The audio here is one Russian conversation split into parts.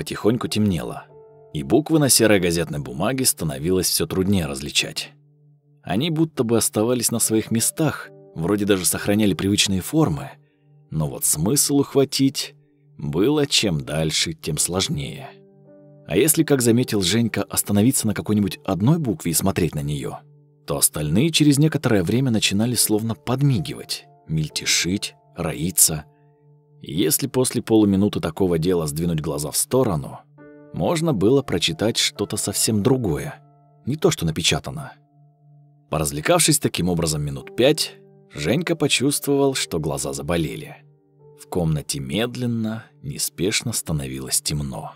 Потихоньку темнело, и буквы на серой газетной бумаге становилось все труднее различать. Они будто бы оставались на своих местах, вроде даже сохраняли привычные формы, но вот смысл ухватить было чем дальше, тем сложнее. А если, как заметил Женька, остановиться на какой-нибудь одной букве и смотреть на нее, то остальные через некоторое время начинали словно подмигивать, мельтешить, роиться. Если после полуминуты такого дела сдвинуть глаза в сторону, можно было прочитать что-то совсем другое, не то, что напечатано. Поразвлекавшись таким образом минут пять, Женька почувствовал, что глаза заболели. В комнате медленно, неспешно становилось темно.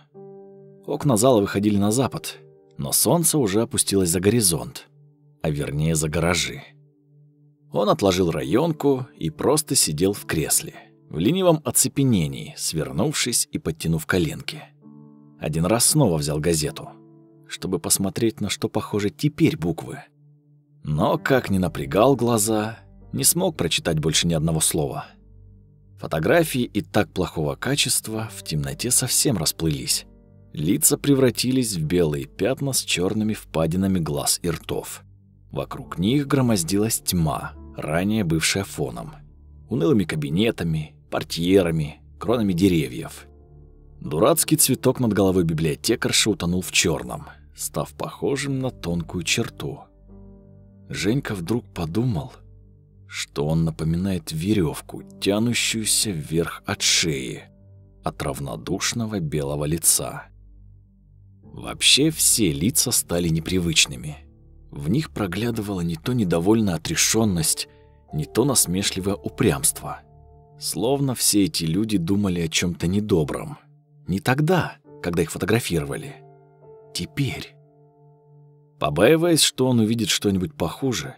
Окна зала выходили на запад, но солнце уже опустилось за горизонт, а вернее за гаражи. Он отложил районку и просто сидел в кресле, в ленивом оцепенении, свернувшись и подтянув коленки. Один раз снова взял газету, чтобы посмотреть, на что похожи теперь буквы. Но, как ни напрягал глаза, не смог прочитать больше ни одного слова. Фотографии и так плохого качества в темноте совсем расплылись. Лица превратились в белые пятна с черными впадинами глаз и ртов. Вокруг них громоздилась тьма, ранее бывшая фоном. Унылыми кабинетами, портьерами, кронами деревьев. Дурацкий цветок над головой библиотекарши утонул в черном, став похожим на тонкую черту. Женька вдруг подумал — что он напоминает веревку, тянущуюся вверх от шеи, от равнодушного белого лица. Вообще все лица стали непривычными. В них проглядывала не то недовольная отрешенность, не то насмешливое упрямство. Словно все эти люди думали о чем то недобром. Не тогда, когда их фотографировали. Теперь. Побаиваясь, что он увидит что-нибудь похуже,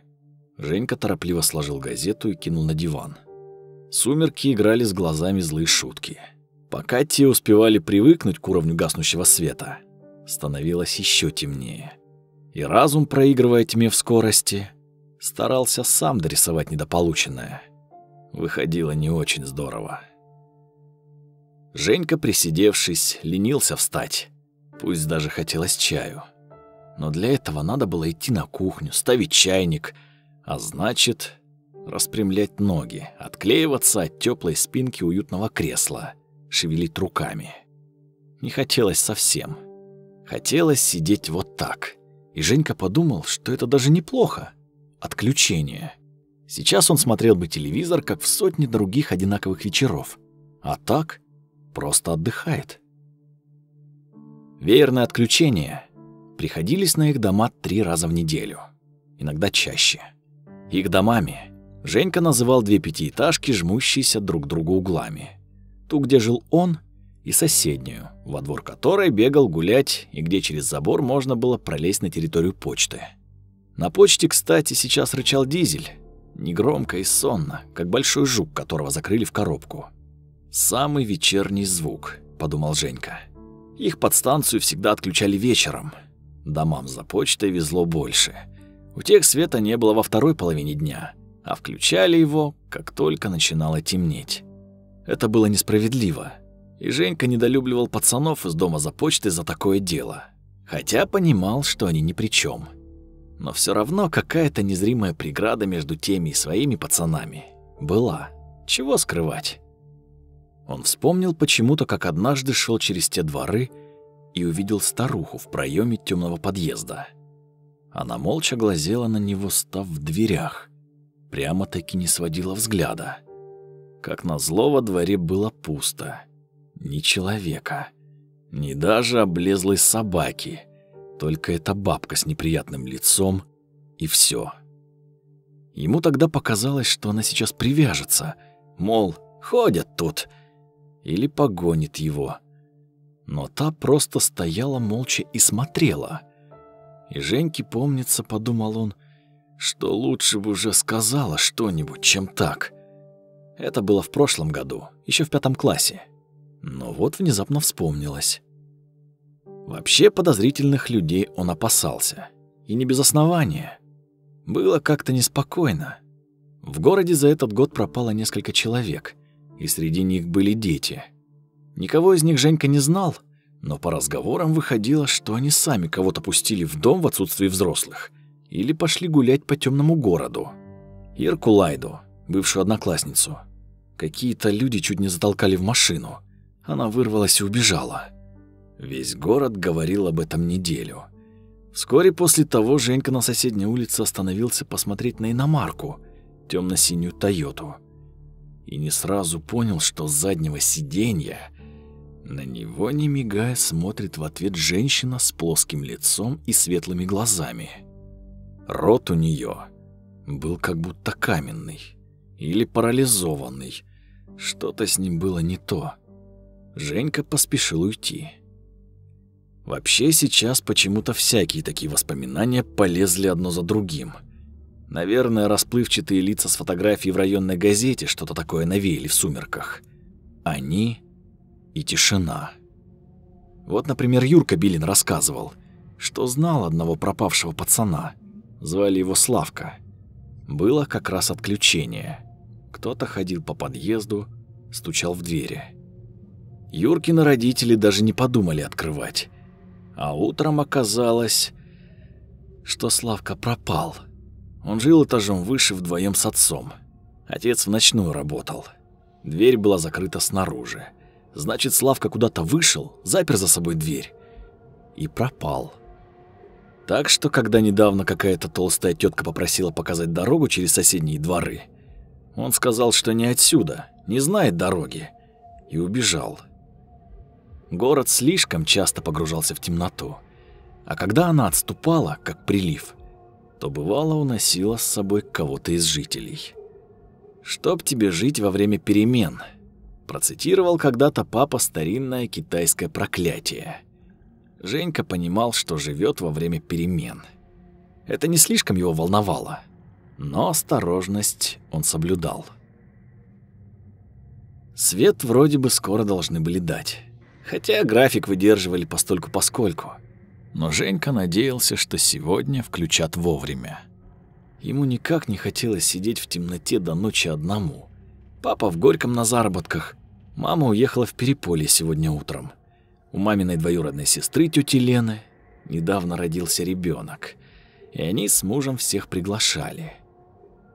Женька торопливо сложил газету и кинул на диван. Сумерки играли с глазами злые шутки. Пока те успевали привыкнуть к уровню гаснущего света, становилось еще темнее. И разум, проигрывая тьме в скорости, старался сам дорисовать недополученное. Выходило не очень здорово. Женька, присидевшись, ленился встать. Пусть даже хотелось чаю. Но для этого надо было идти на кухню, ставить чайник — а значит, распрямлять ноги, отклеиваться от теплой спинки уютного кресла, шевелить руками. Не хотелось совсем. Хотелось сидеть вот так. И Женька подумал, что это даже неплохо. Отключение. Сейчас он смотрел бы телевизор, как в сотне других одинаковых вечеров. А так просто отдыхает. Веерные отключения приходились на их дома три раза в неделю, иногда чаще. Их домами Женька называл две пятиэтажки, жмущиеся друг к другу углами. Ту, где жил он, и соседнюю, во двор которой бегал гулять и где через забор можно было пролезть на территорию почты. На почте, кстати, сейчас рычал дизель, негромко и сонно, как большой жук, которого закрыли в коробку. «Самый вечерний звук», — подумал Женька. Их подстанцию всегда отключали вечером. Домам за почтой везло больше — у тех света не было во второй половине дня, а включали его, как только начинало темнеть. Это было несправедливо, и Женька недолюбливал пацанов из дома за почтой за такое дело, хотя понимал, что они ни при чем. Но все равно какая-то незримая преграда между теми и своими пацанами была. Чего скрывать? Он вспомнил почему-то, как однажды шел через те дворы и увидел старуху в проеме темного подъезда. Она молча глазела на него, став в дверях. Прямо-таки не сводила взгляда. Как назло, во дворе было пусто. Ни человека. Ни даже облезлой собаки. Только эта бабка с неприятным лицом, и все. Ему тогда показалось, что она сейчас привяжется, мол, ходят тут, или погонит его. Но та просто стояла молча и смотрела — и Женьке, помнится, подумал он, что лучше бы уже сказала что-нибудь, чем так. Это было в прошлом году, еще в пятом классе. Но вот внезапно вспомнилось. Вообще подозрительных людей он опасался. И не без основания. Было как-то неспокойно. В городе за этот год пропало несколько человек, и среди них были дети. Никого из них Женька не знал, Но по разговорам выходило, что они сами кого-то пустили в дом в отсутствие взрослых или пошли гулять по темному городу. Ирку Лайду, бывшую одноклассницу, какие-то люди чуть не затолкали в машину. Она вырвалась и убежала. Весь город говорил об этом неделю. Вскоре после того Женька на соседней улице остановился посмотреть на иномарку, темно синюю Тойоту. И не сразу понял, что с заднего сиденья на него, не мигая, смотрит в ответ женщина с плоским лицом и светлыми глазами. Рот у нее был как будто каменный или парализованный. Что-то с ним было не то. Женька поспешил уйти. Вообще сейчас почему-то всякие такие воспоминания полезли одно за другим. Наверное, расплывчатые лица с фотографией в районной газете что-то такое навеяли в сумерках. Они и тишина. Вот, например, Юрка Билин рассказывал, что знал одного пропавшего пацана. Звали его Славка. Было как раз отключение. Кто-то ходил по подъезду, стучал в двери. Юркины родители даже не подумали открывать. А утром оказалось, что Славка пропал. Он жил этажом выше вдвоем с отцом. Отец в ночную работал. Дверь была закрыта снаружи. Значит, Славка куда-то вышел, запер за собой дверь и пропал. Так что, когда недавно какая-то толстая тетка попросила показать дорогу через соседние дворы, он сказал, что не отсюда, не знает дороги, и убежал. Город слишком часто погружался в темноту, а когда она отступала, как прилив, то бывало уносила с собой кого-то из жителей. Чтоб тебе жить во время перемен — Процитировал когда-то папа старинное китайское проклятие. Женька понимал, что живет во время перемен. Это не слишком его волновало, но осторожность он соблюдал. Свет вроде бы скоро должны были дать, хотя график выдерживали постольку-поскольку. Но Женька надеялся, что сегодня включат вовремя. Ему никак не хотелось сидеть в темноте до ночи одному. Папа в Горьком на заработках. Мама уехала в Переполье сегодня утром. У маминой двоюродной сестры тети Лены недавно родился ребенок, и они с мужем всех приглашали.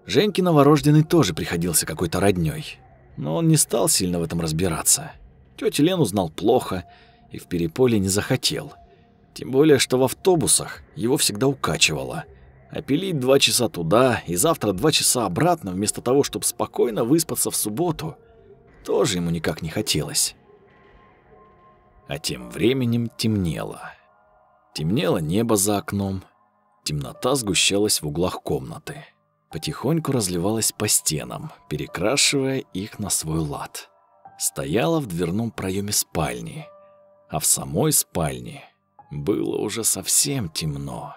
Женьке новорожденный тоже приходился какой-то роднёй, но он не стал сильно в этом разбираться. Тётю Лену знал плохо и в Переполье не захотел. Тем более, что в автобусах его всегда укачивало – а пилить два часа туда и завтра два часа обратно, вместо того, чтобы спокойно выспаться в субботу, тоже ему никак не хотелось. А тем временем темнело. Темнело небо за окном, темнота сгущалась в углах комнаты. Потихоньку разливалась по стенам, перекрашивая их на свой лад. Стояла в дверном проеме спальни, а в самой спальне было уже совсем темно.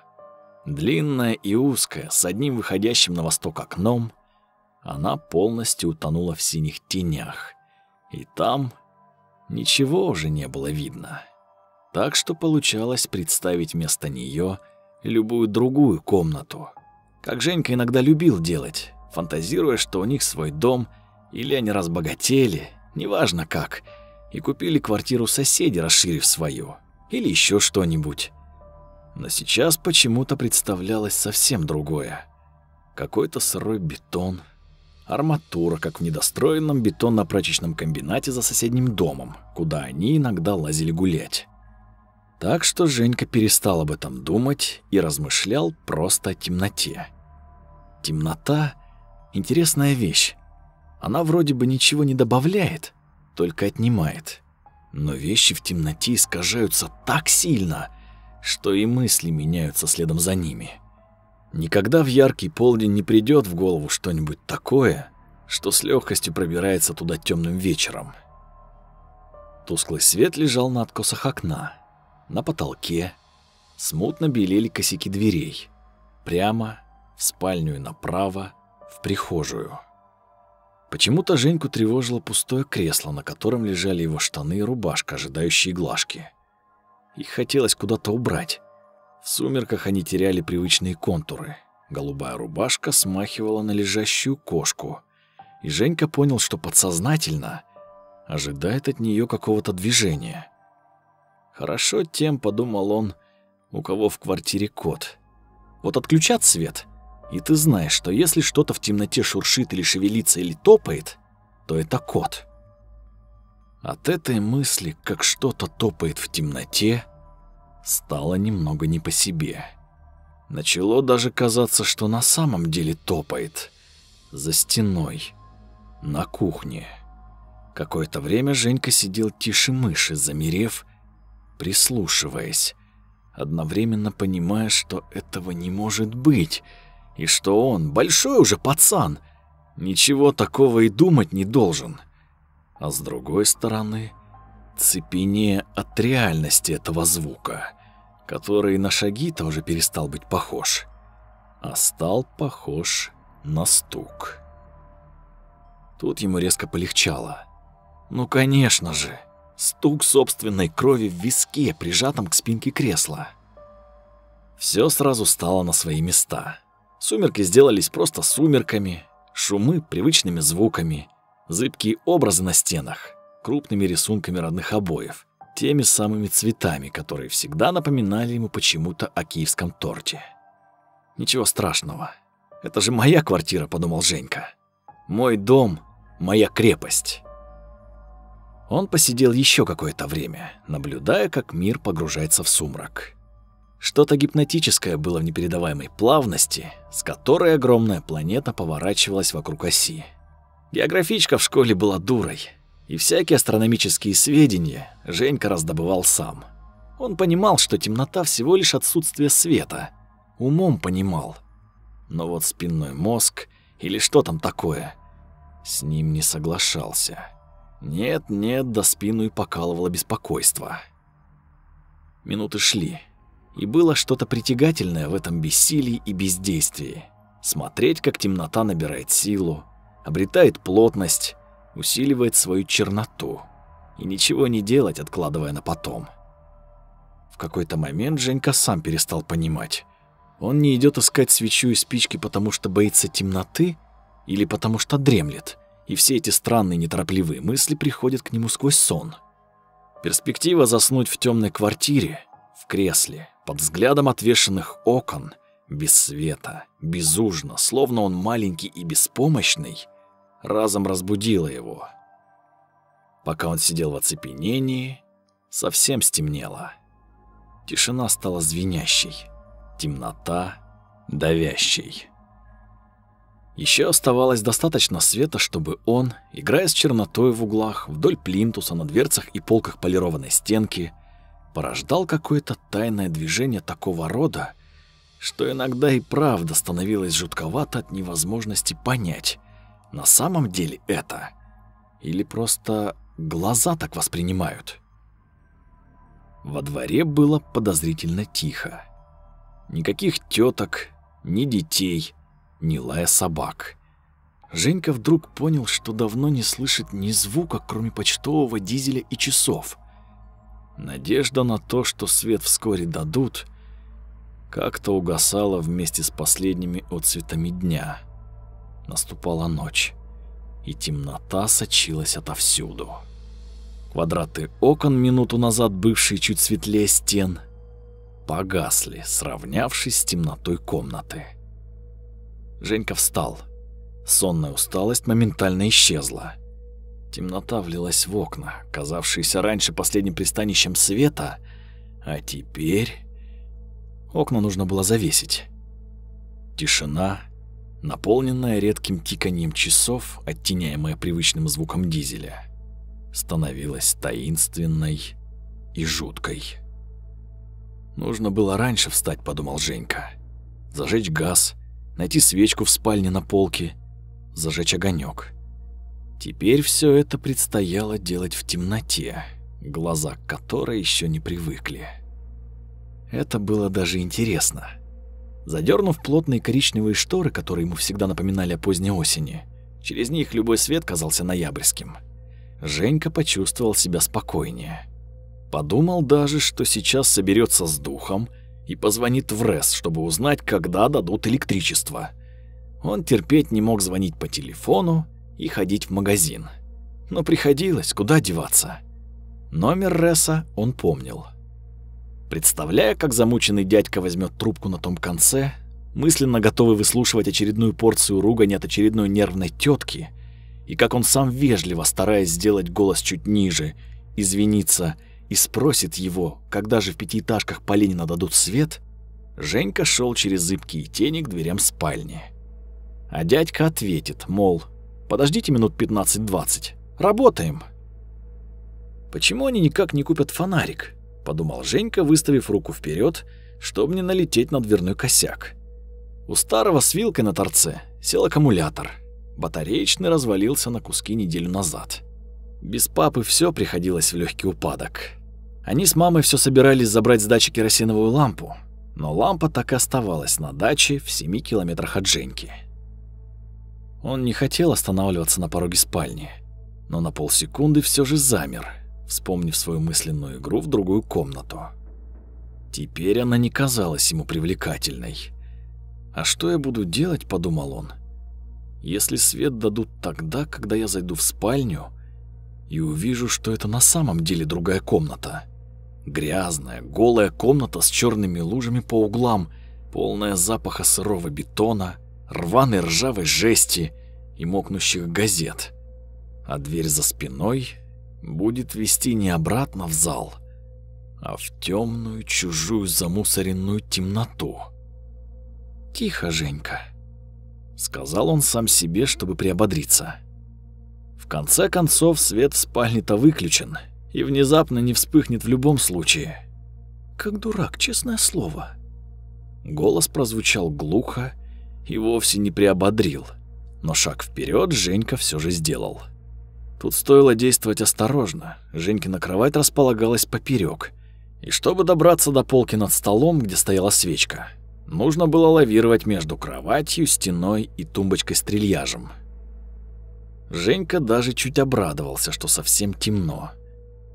Длинная и узкая, с одним выходящим на восток окном, она полностью утонула в синих тенях. И там ничего уже не было видно. Так что получалось представить вместо нее любую другую комнату. Как Женька иногда любил делать, фантазируя, что у них свой дом, или они разбогатели, неважно как, и купили квартиру соседей, расширив свою, или еще что-нибудь. Но сейчас почему-то представлялось совсем другое. Какой-то сырой бетон, арматура, как в недостроенном бетонно-прачечном комбинате за соседним домом, куда они иногда лазили гулять. Так что Женька перестал об этом думать и размышлял просто о темноте. Темнота — интересная вещь. Она вроде бы ничего не добавляет, только отнимает. Но вещи в темноте искажаются так сильно, что и мысли меняются следом за ними. Никогда в яркий полдень не придет в голову что-нибудь такое, что с легкостью пробирается туда темным вечером. Тусклый свет лежал на откосах окна. На потолке смутно белели косяки дверей. Прямо, в спальню и направо, в прихожую. Почему-то Женьку тревожило пустое кресло, на котором лежали его штаны и рубашка, ожидающие глажки. Их хотелось куда-то убрать. В сумерках они теряли привычные контуры. Голубая рубашка смахивала на лежащую кошку. И Женька понял, что подсознательно ожидает от нее какого-то движения. Хорошо тем, подумал он, у кого в квартире кот. Вот отключат свет, и ты знаешь, что если что-то в темноте шуршит или шевелится или топает, то это кот. От этой мысли, как что-то топает в темноте, стало немного не по себе. Начало даже казаться, что на самом деле топает. За стеной. На кухне. Какое-то время Женька сидел тише мыши, замерев, прислушиваясь, одновременно понимая, что этого не может быть, и что он, большой уже пацан, ничего такого и думать не должен. А с другой стороны, цепенея от реальности этого звука, который на шаги-то уже перестал быть похож, а стал похож на стук. Тут ему резко полегчало. Ну, конечно же, стук собственной крови в виске, прижатом к спинке кресла. Все сразу стало на свои места. Сумерки сделались просто сумерками, шумы привычными звуками, зыбкие образы на стенах, крупными рисунками родных обоев, теми самыми цветами, которые всегда напоминали ему почему-то о киевском торте. Ничего страшного. Это же моя квартира, подумал Женька. Мой дом, моя крепость. Он посидел еще какое-то время, наблюдая, как мир погружается в сумрак. Что-то гипнотическое было в непередаваемой плавности, с которой огромная планета поворачивалась вокруг оси. Географичка в школе была дурой, и всякие астрономические сведения Женька раздобывал сам. Он понимал, что темнота всего лишь отсутствие света. Умом понимал. Но вот спинной мозг или что там такое, с ним не соглашался. Нет-нет, до спину и покалывало беспокойство. Минуты шли, и было что-то притягательное в этом бессилии и бездействии. Смотреть, как темнота набирает силу, обретает плотность, усиливает свою черноту. И ничего не делать, откладывая на потом. В какой-то момент Женька сам перестал понимать. Он не идет искать свечу и спички, потому что боится темноты или потому что дремлет, и все эти странные неторопливые мысли приходят к нему сквозь сон. Перспектива заснуть в темной квартире, в кресле, под взглядом отвешенных окон, без света, безужно, словно он маленький и беспомощный, разом разбудила его. Пока он сидел в оцепенении, совсем стемнело. Тишина стала звенящей, темнота давящей. Еще оставалось достаточно света, чтобы он, играя с чернотой в углах, вдоль плинтуса, на дверцах и полках полированной стенки, порождал какое-то тайное движение такого рода, что иногда и правда становилось жутковато от невозможности понять, на самом деле это или просто глаза так воспринимают. Во дворе было подозрительно тихо. Никаких теток, ни детей, ни лая собак. Женька вдруг понял, что давно не слышит ни звука, кроме почтового дизеля и часов. Надежда на то, что свет вскоре дадут, как-то угасала вместе с последними отцветами дня. Наступала ночь, и темнота сочилась отовсюду. Квадраты окон, минуту назад бывшие чуть светлее стен, погасли, сравнявшись с темнотой комнаты. Женька встал. Сонная усталость моментально исчезла. Темнота влилась в окна, казавшиеся раньше последним пристанищем света, а теперь окна нужно было завесить. Тишина, наполненная редким тиканьем часов, оттеняемая привычным звуком дизеля, становилась таинственной и жуткой. Нужно было раньше встать, подумал Женька. Зажечь газ, найти свечку в спальне на полке, зажечь огонек. Теперь все это предстояло делать в темноте, глаза к которой еще не привыкли. Это было даже интересно. Задернув плотные коричневые шторы, которые ему всегда напоминали о поздней осени, через них любой свет казался ноябрьским. Женька почувствовал себя спокойнее. Подумал даже, что сейчас соберется с духом и позвонит в РЭС, чтобы узнать, когда дадут электричество. Он терпеть не мог звонить по телефону и ходить в магазин. Но приходилось, куда деваться. Номер РЭСа он помнил. Представляя, как замученный дядька возьмет трубку на том конце, мысленно готовый выслушивать очередную порцию ругани от очередной нервной тетки, и как он сам вежливо, стараясь сделать голос чуть ниже, извиниться и спросит его, когда же в пятиэтажках по Ленина дадут свет, Женька шел через зыбкие тени к дверям спальни. А дядька ответит, мол, подождите минут 15-20, работаем. Почему они никак не купят фонарик? Подумал Женька, выставив руку вперед, чтобы не налететь на дверной косяк. У старого с вилкой на торце сел аккумулятор. Батареечный развалился на куски неделю назад. Без папы все приходилось в легкий упадок. Они с мамой все собирались забрать с дачи керосиновую лампу, но лампа так и оставалась на даче в семи километрах от Женьки. Он не хотел останавливаться на пороге спальни, но на полсекунды все же замер, вспомнив свою мысленную игру в другую комнату. Теперь она не казалась ему привлекательной. «А что я буду делать?» – подумал он. «Если свет дадут тогда, когда я зайду в спальню и увижу, что это на самом деле другая комната». Грязная, голая комната с черными лужами по углам, полная запаха сырого бетона, рваной ржавой жести и мокнущих газет. А дверь за спиной будет вести не обратно в зал, а в темную, чужую, замусоренную темноту. «Тихо, Женька», — сказал он сам себе, чтобы приободриться. В конце концов, свет в спальне-то выключен — и внезапно не вспыхнет в любом случае. Как дурак, честное слово. Голос прозвучал глухо и вовсе не приободрил, но шаг вперед Женька все же сделал. Тут стоило действовать осторожно. Женькина кровать располагалась поперек, и чтобы добраться до полки над столом, где стояла свечка, нужно было лавировать между кроватью, стеной и тумбочкой с трильяжем. Женька даже чуть обрадовался, что совсем темно.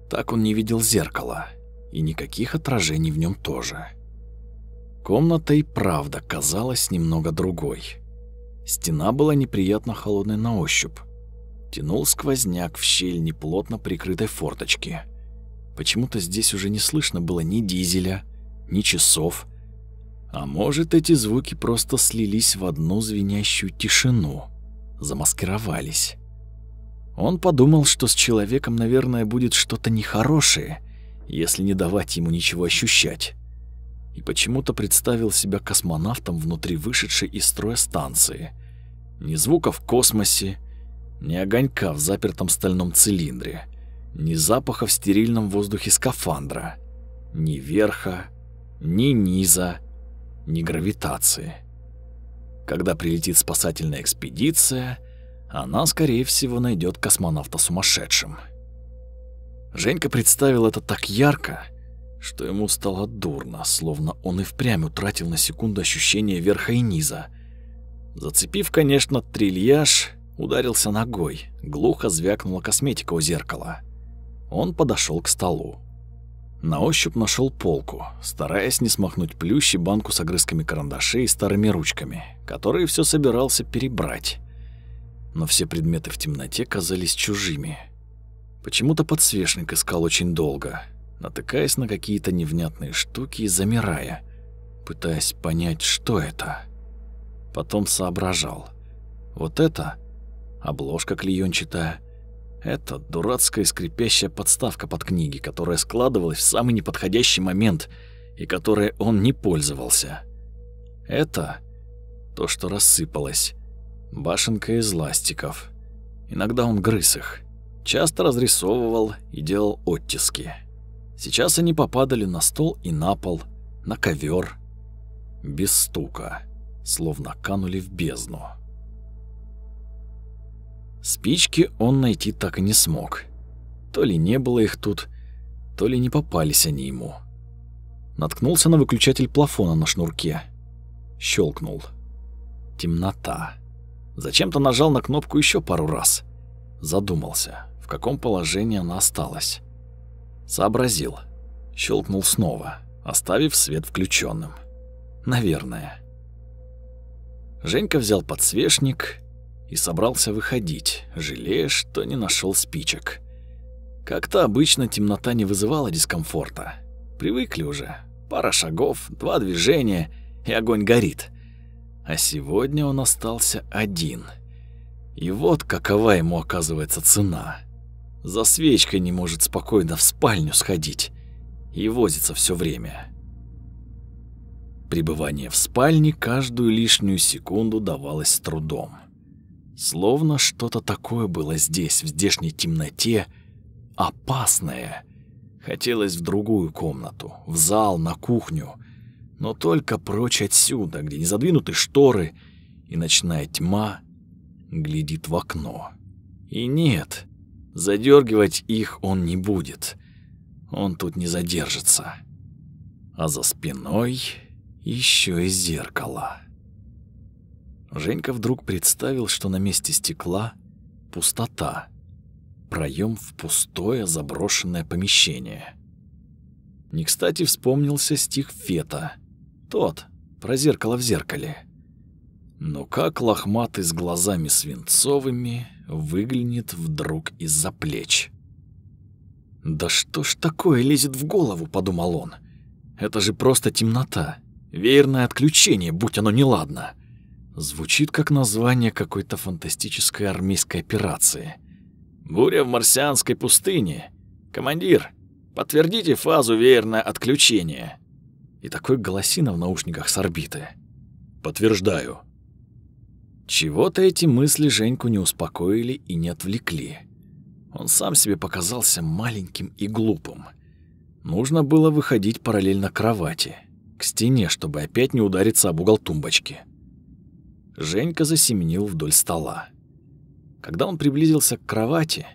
Так он не видел зеркала, и никаких отражений в нем тоже. Комната и правда казалась немного другой. Стена была неприятно холодной на ощупь. Тянул сквозняк в щель неплотно прикрытой форточки. Почему-то здесь уже не слышно было ни дизеля, ни часов. А может, эти звуки просто слились в одну звенящую тишину, замаскировались. Он подумал, что с человеком, наверное, будет что-то нехорошее, если не давать ему ничего ощущать. И почему-то представил себя космонавтом внутри вышедшей из строя станции. Ни звука в космосе, ни огонька в запертом стальном цилиндре, ни запаха в стерильном воздухе скафандра, ни верха, ни низа, ни гравитации. Когда прилетит спасательная экспедиция — она, скорее всего, найдет космонавта сумасшедшим. Женька представил это так ярко, что ему стало дурно, словно он и впрямь утратил на секунду ощущение верха и низа. Зацепив, конечно, трильяж, ударился ногой, глухо звякнула косметика у зеркала. Он подошел к столу. На ощупь нашел полку, стараясь не смахнуть плющ и банку с огрызками карандашей и старыми ручками, которые все собирался перебрать но все предметы в темноте казались чужими. Почему-то подсвечник искал очень долго, натыкаясь на какие-то невнятные штуки и замирая, пытаясь понять, что это. Потом соображал. Вот это обложка клеёнчатая, это дурацкая скрипящая подставка под книги, которая складывалась в самый неподходящий момент и которой он не пользовался. Это то, что рассыпалось, башенка из ластиков. Иногда он грыз их, часто разрисовывал и делал оттиски. Сейчас они попадали на стол и на пол, на ковер, без стука, словно канули в бездну. Спички он найти так и не смог. То ли не было их тут, то ли не попались они ему. Наткнулся на выключатель плафона на шнурке. Щелкнул. Темнота. Зачем-то нажал на кнопку еще пару раз. Задумался, в каком положении она осталась. Сообразил. Щелкнул снова, оставив свет включенным. Наверное. Женька взял подсвечник и собрался выходить, жалея, что не нашел спичек. Как-то обычно темнота не вызывала дискомфорта. Привыкли уже. Пара шагов, два движения, и огонь горит. А сегодня он остался один. И вот какова ему оказывается цена. За свечкой не может спокойно в спальню сходить и возится все время. Пребывание в спальне каждую лишнюю секунду давалось с трудом. Словно что-то такое было здесь, в здешней темноте, опасное. Хотелось в другую комнату, в зал, на кухню, но только прочь отсюда, где не задвинуты шторы, и ночная тьма глядит в окно. И нет, задергивать их он не будет. Он тут не задержится. А за спиной еще и зеркало. Женька вдруг представил, что на месте стекла пустота, проем в пустое заброшенное помещение. Не кстати вспомнился стих Фета, тот, про зеркало в зеркале. Но как лохматый с глазами свинцовыми выглянет вдруг из-за плеч. «Да что ж такое лезет в голову?» — подумал он. «Это же просто темнота, веерное отключение, будь оно неладно». Звучит как название какой-то фантастической армейской операции. «Буря в марсианской пустыне. Командир, подтвердите фазу веерное отключение». И такой голосина в наушниках с орбиты. «Подтверждаю». Чего-то эти мысли Женьку не успокоили и не отвлекли. Он сам себе показался маленьким и глупым. Нужно было выходить параллельно кровати, к стене, чтобы опять не удариться об угол тумбочки. Женька засеменил вдоль стола. Когда он приблизился к кровати,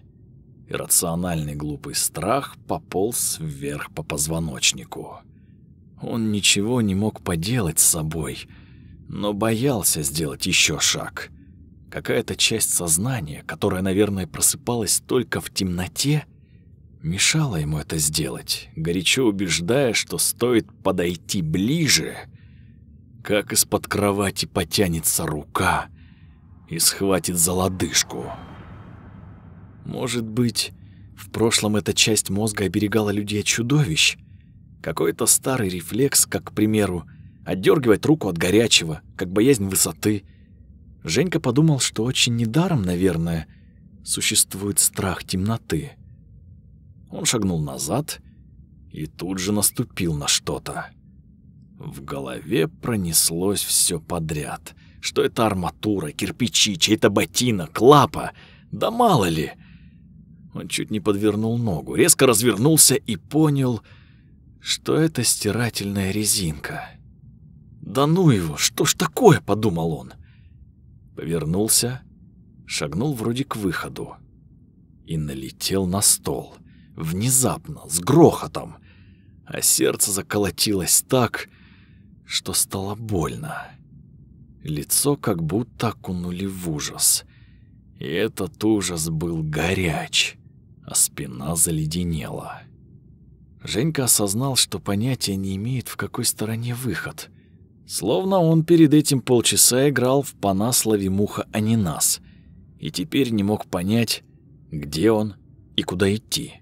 иррациональный глупый страх пополз вверх по позвоночнику. Он ничего не мог поделать с собой, но боялся сделать еще шаг. Какая-то часть сознания, которая, наверное, просыпалась только в темноте, мешала ему это сделать, горячо убеждая, что стоит подойти ближе — как из-под кровати потянется рука и схватит за лодыжку. Может быть, в прошлом эта часть мозга оберегала людей от чудовищ? Какой-то старый рефлекс, как, к примеру, отдергивать руку от горячего, как боязнь высоты. Женька подумал, что очень недаром, наверное, существует страх темноты. Он шагнул назад и тут же наступил на что-то. В голове пронеслось все подряд. Что это арматура, кирпичи, чей-то ботинок, лапа. Да мало ли. Он чуть не подвернул ногу, резко развернулся и понял, что это стирательная резинка. «Да ну его, что ж такое?» — подумал он. Повернулся, шагнул вроде к выходу и налетел на стол. Внезапно, с грохотом. А сердце заколотилось так, что стало больно. Лицо как будто окунули в ужас. И этот ужас был горяч, а спина заледенела. Женька осознал, что понятия не имеет, в какой стороне выход. Словно он перед этим полчаса играл в «Панас лови муха, а не нас», и теперь не мог понять, где он и куда идти.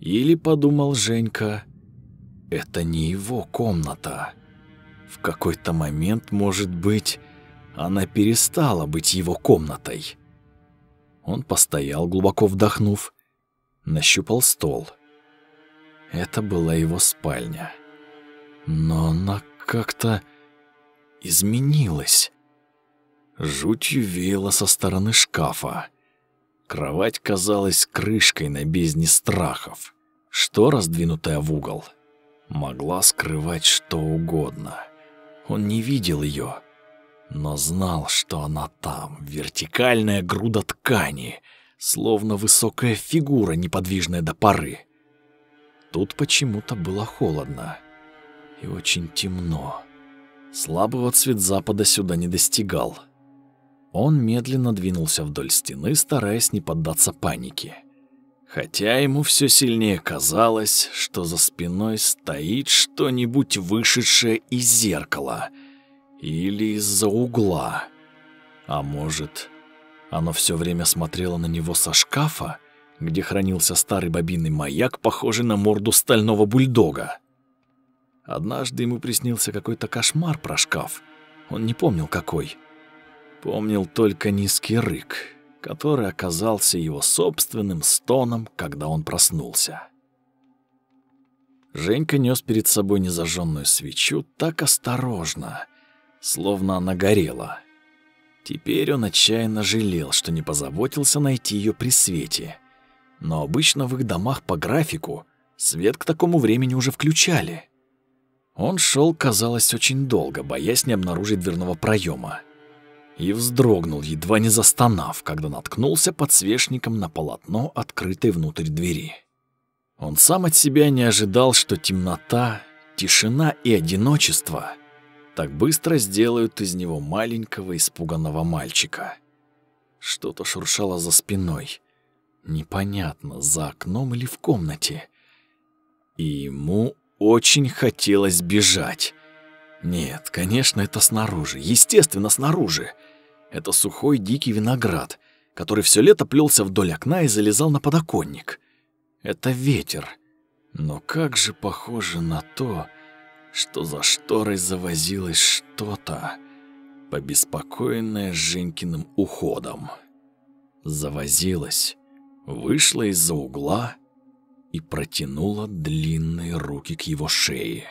Или, подумал Женька, это не его комната. В какой-то момент, может быть, она перестала быть его комнатой. Он постоял, глубоко вдохнув, нащупал стол. Это была его спальня. Но она как-то изменилась. Жутью веяло со стороны шкафа. Кровать казалась крышкой на бездне страхов. Что раздвинутая в угол могла скрывать что угодно. Он не видел ее, но знал, что она там, вертикальная груда ткани, словно высокая фигура, неподвижная до поры. Тут почему-то было холодно и очень темно. Слабого цвет запада сюда не достигал. Он медленно двинулся вдоль стены, стараясь не поддаться панике. Хотя ему все сильнее казалось, что за спиной стоит что-нибудь вышедшее из зеркала или из-за угла. А может, оно все время смотрело на него со шкафа, где хранился старый бобинный маяк, похожий на морду стального бульдога. Однажды ему приснился какой-то кошмар про шкаф. Он не помнил какой. Помнил только низкий рык, который оказался его собственным стоном, когда он проснулся. Женька нес перед собой незажженную свечу так осторожно, словно она горела. Теперь он отчаянно жалел, что не позаботился найти ее при свете. Но обычно в их домах по графику свет к такому времени уже включали. Он шел, казалось, очень долго, боясь не обнаружить дверного проема, И вздрогнул, едва не застонав, когда наткнулся подсвечником на полотно открытой внутрь двери. Он сам от себя не ожидал, что темнота, тишина и одиночество так быстро сделают из него маленького испуганного мальчика. Что-то шуршало за спиной. Непонятно, за окном или в комнате. И ему очень хотелось бежать. Нет, конечно, это снаружи. Естественно, снаружи. Это сухой дикий виноград, который все лето плелся вдоль окна и залезал на подоконник. Это ветер. Но как же похоже на то, что за шторой завозилось что-то, побеспокоенное Женькиным уходом. Завозилось, вышла из-за угла и протянула длинные руки к его шее.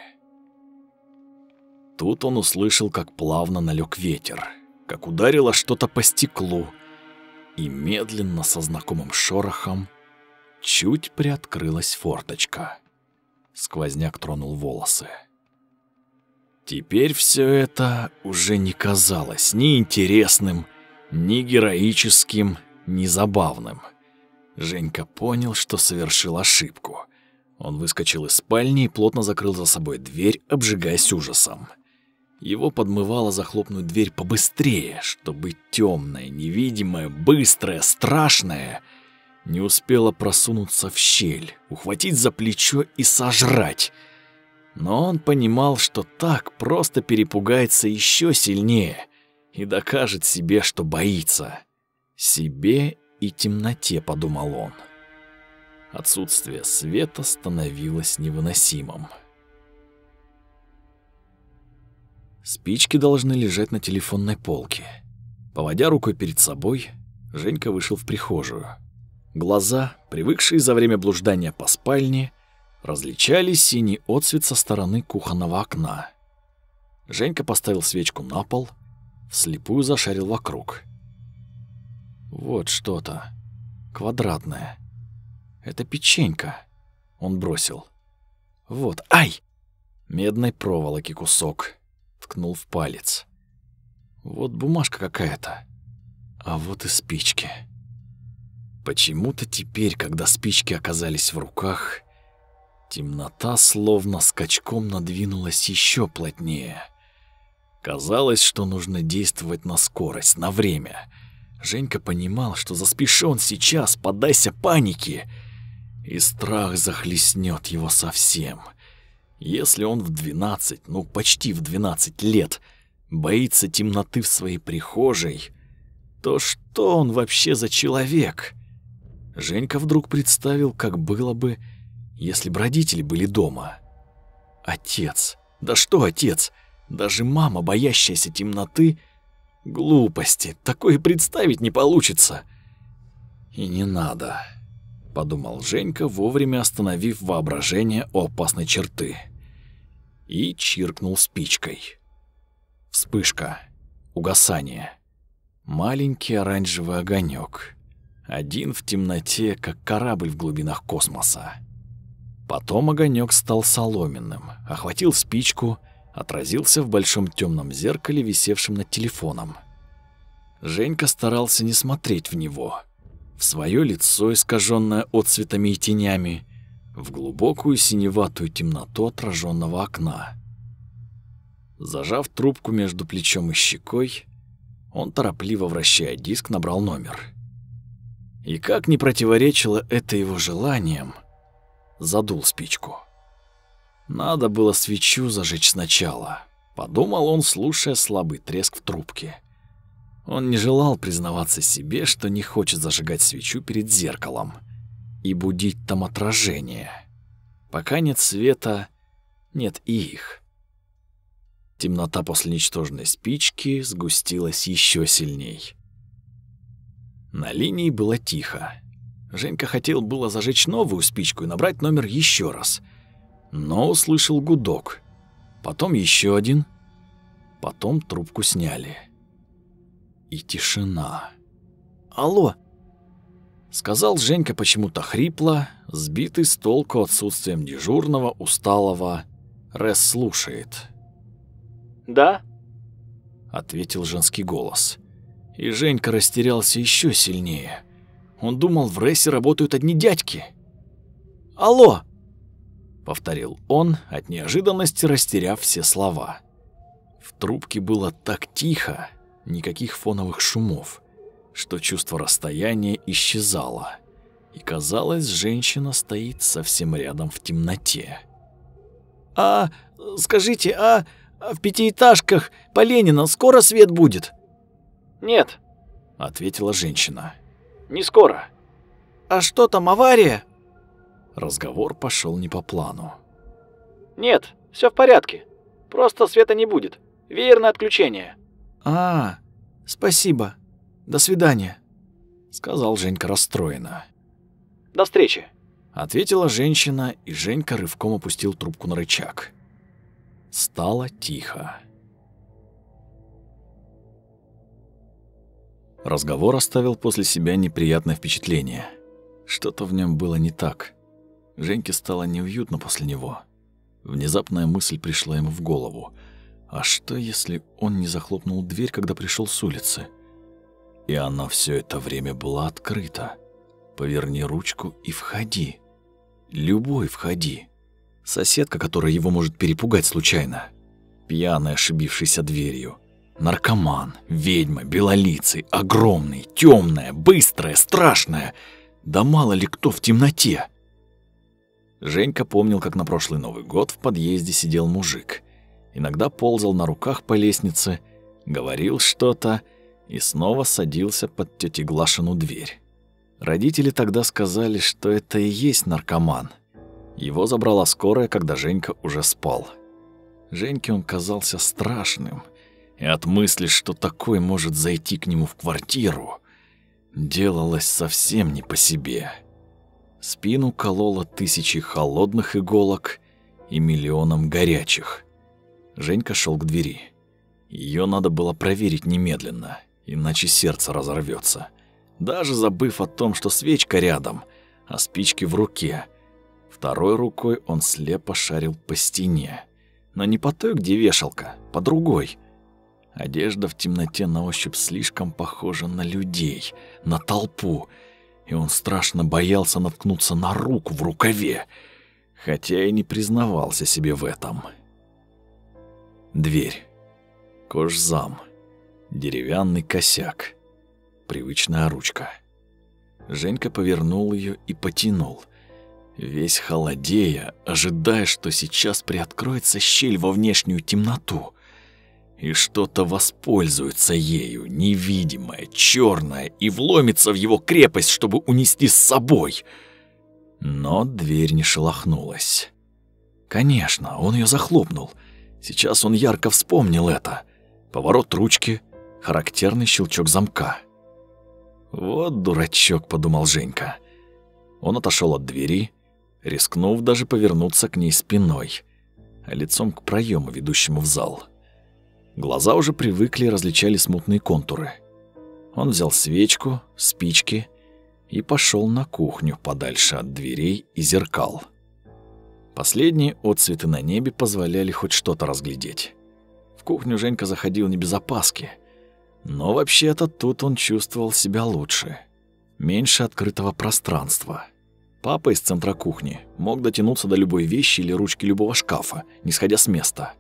Тут он услышал, как плавно налег ветер, как ударило что-то по стеклу, и медленно со знакомым шорохом чуть приоткрылась форточка. Сквозняк тронул волосы. Теперь все это уже не казалось ни интересным, ни героическим, ни забавным. Женька понял, что совершил ошибку. Он выскочил из спальни и плотно закрыл за собой дверь, обжигаясь ужасом. Его подмывало захлопнуть дверь побыстрее, чтобы темная, невидимая, быстрая, страшная не успела просунуться в щель, ухватить за плечо и сожрать. Но он понимал, что так просто перепугается еще сильнее и докажет себе, что боится. Себе и темноте, подумал он. Отсутствие света становилось невыносимым. Спички должны лежать на телефонной полке. Поводя рукой перед собой, Женька вышел в прихожую. Глаза, привыкшие за время блуждания по спальне, различали синий отсвет со стороны кухонного окна. Женька поставил свечку на пол, вслепую зашарил вокруг. Вот что-то. Квадратное. Это печенька. Он бросил. Вот. Ай! Медной проволоки кусок. Ткнул в палец. Вот бумажка какая-то. А вот и спички. Почему-то теперь, когда спички оказались в руках, темнота словно скачком надвинулась еще плотнее. Казалось, что нужно действовать на скорость, на время — Женька понимал, что заспеши он сейчас, поддайся панике, и страх захлестнет его совсем. Если он в 12, ну почти в 12 лет, боится темноты в своей прихожей, то что он вообще за человек? Женька вдруг представил, как было бы, если бы родители были дома. Отец. Да что отец? Даже мама, боящаяся темноты, Глупости, такое представить не получится. И не надо, подумал Женька, вовремя остановив воображение у опасной черты. И чиркнул спичкой. Вспышка, угасание. Маленький оранжевый огонек, один в темноте, как корабль в глубинах космоса. Потом огонек стал соломенным, охватил спичку отразился в большом темном зеркале, висевшем над телефоном. Женька старался не смотреть в него, в свое лицо, искаженное отцветами и тенями, в глубокую синеватую темноту отраженного окна. Зажав трубку между плечом и щекой, он торопливо вращая диск набрал номер. И как не противоречило это его желаниям, задул спичку. Надо было свечу зажечь сначала, подумал он, слушая слабый треск в трубке. Он не желал признаваться себе, что не хочет зажигать свечу перед зеркалом. и будить там отражение. Пока нет света, нет и их. Темнота после ничтожной спички сгустилась еще сильней. На линии было тихо. Женька хотел было зажечь новую спичку и набрать номер еще раз, но услышал гудок. Потом еще один. Потом трубку сняли. И тишина. «Алло!» Сказал Женька почему-то хрипло, сбитый с толку отсутствием дежурного, усталого. Рес слушает. «Да?» — ответил женский голос. И Женька растерялся еще сильнее. Он думал, в Рессе работают одни дядьки. «Алло!» — повторил он, от неожиданности растеряв все слова. В трубке было так тихо, никаких фоновых шумов что чувство расстояния исчезало, и казалось, женщина стоит совсем рядом в темноте. «А, скажите, а в пятиэтажках по Ленина скоро свет будет?» «Нет», — ответила женщина. «Не скоро». «А что там, авария?» Разговор пошел не по плану. «Нет, все в порядке. Просто света не будет. Веерное отключение». «А, спасибо. До свидания», — сказал Женька расстроенно. «До встречи», — ответила женщина, и Женька рывком опустил трубку на рычаг. Стало тихо. Разговор оставил после себя неприятное впечатление. Что-то в нем было не так. Женьке стало неуютно после него. Внезапная мысль пришла ему в голову. А что, если он не захлопнул дверь, когда пришел с улицы? И она все это время была открыта. Поверни ручку и входи. Любой входи. Соседка, которая его может перепугать случайно. Пьяный, ошибившийся дверью. Наркоман, ведьма, белолицый, огромный, темная, быстрая, страшная. Да мало ли кто в темноте. Женька помнил, как на прошлый Новый год в подъезде сидел мужик. Иногда ползал на руках по лестнице, говорил что-то, и снова садился под тети Глашину дверь. Родители тогда сказали, что это и есть наркоман. Его забрала скорая, когда Женька уже спал. Женьке он казался страшным, и от мысли, что такой может зайти к нему в квартиру, делалось совсем не по себе. Спину кололо тысячи холодных иголок и миллионом горячих. Женька шел к двери. Ее надо было проверить немедленно иначе сердце разорвется. Даже забыв о том, что свечка рядом, а спички в руке. Второй рукой он слепо шарил по стене. Но не по той, где вешалка, по другой. Одежда в темноте на ощупь слишком похожа на людей, на толпу, и он страшно боялся наткнуться на руку в рукаве, хотя и не признавался себе в этом. Дверь. Кожзам. Деревянный косяк. Привычная ручка. Женька повернул ее и потянул. Весь холодея, ожидая, что сейчас приоткроется щель во внешнюю темноту. И что-то воспользуется ею, невидимое, черное, и вломится в его крепость, чтобы унести с собой. Но дверь не шелохнулась. Конечно, он ее захлопнул. Сейчас он ярко вспомнил это. Поворот ручки, характерный щелчок замка. «Вот дурачок», — подумал Женька. Он отошел от двери, рискнув даже повернуться к ней спиной, а лицом к проему, ведущему в зал. Глаза уже привыкли и различали смутные контуры. Он взял свечку, спички и пошел на кухню подальше от дверей и зеркал. Последние отцветы на небе позволяли хоть что-то разглядеть. В кухню Женька заходил не без опаски — но вообще-то тут он чувствовал себя лучше. Меньше открытого пространства. Папа из центра кухни мог дотянуться до любой вещи или ручки любого шкафа, не сходя с места.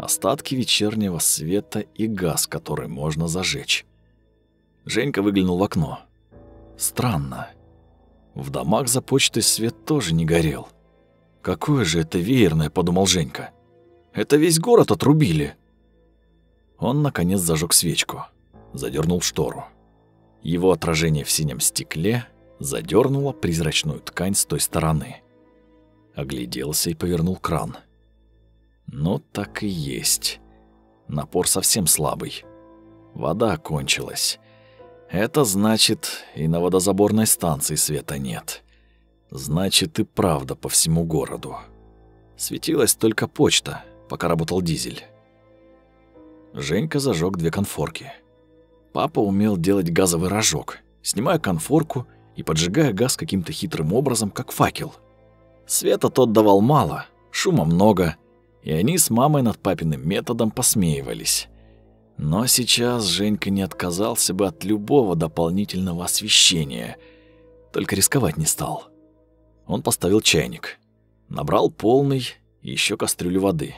Остатки вечернего света и газ, который можно зажечь. Женька выглянул в окно. Странно. В домах за почтой свет тоже не горел. Какое же это веерное, подумал Женька. Это весь город отрубили. Он, наконец, зажег свечку, задернул штору. Его отражение в синем стекле задернула призрачную ткань с той стороны. Огляделся и повернул кран. Ну, так и есть. Напор совсем слабый. Вода кончилась. Это значит, и на водозаборной станции света нет. Значит, и правда по всему городу. Светилась только почта, пока работал дизель. Женька зажег две конфорки. Папа умел делать газовый рожок, снимая конфорку и поджигая газ каким-то хитрым образом, как факел. Света тот давал мало, шума много, и они с мамой над папиным методом посмеивались. Но сейчас Женька не отказался бы от любого дополнительного освещения, только рисковать не стал. Он поставил чайник, набрал полный и еще кастрюлю воды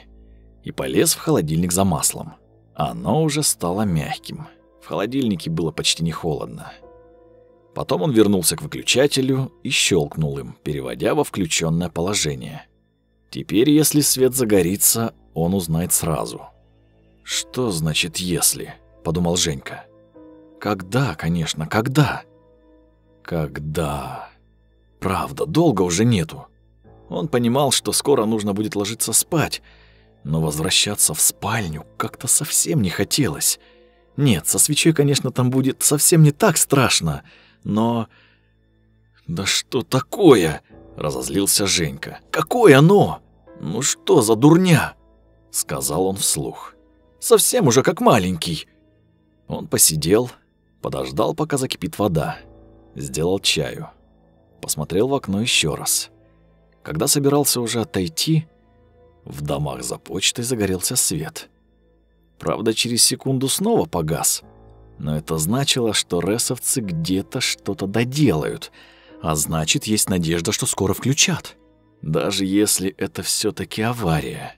и полез в холодильник за маслом. Оно уже стало мягким. В холодильнике было почти не холодно. Потом он вернулся к выключателю и щелкнул им, переводя во включенное положение. Теперь, если свет загорится, он узнает сразу. «Что значит «если»?» — подумал Женька. «Когда, конечно, когда?» «Когда?» Правда, долго уже нету. Он понимал, что скоро нужно будет ложиться спать, но возвращаться в спальню как-то совсем не хотелось. Нет, со свечой, конечно, там будет совсем не так страшно, но... «Да что такое?» — разозлился Женька. «Какое оно? Ну что за дурня?» — сказал он вслух. «Совсем уже как маленький». Он посидел, подождал, пока закипит вода, сделал чаю, посмотрел в окно еще раз. Когда собирался уже отойти, в домах за почтой загорелся свет. Правда, через секунду снова погас. Но это значило, что ресовцы где-то что-то доделают, а значит, есть надежда, что скоро включат. Даже если это все таки авария.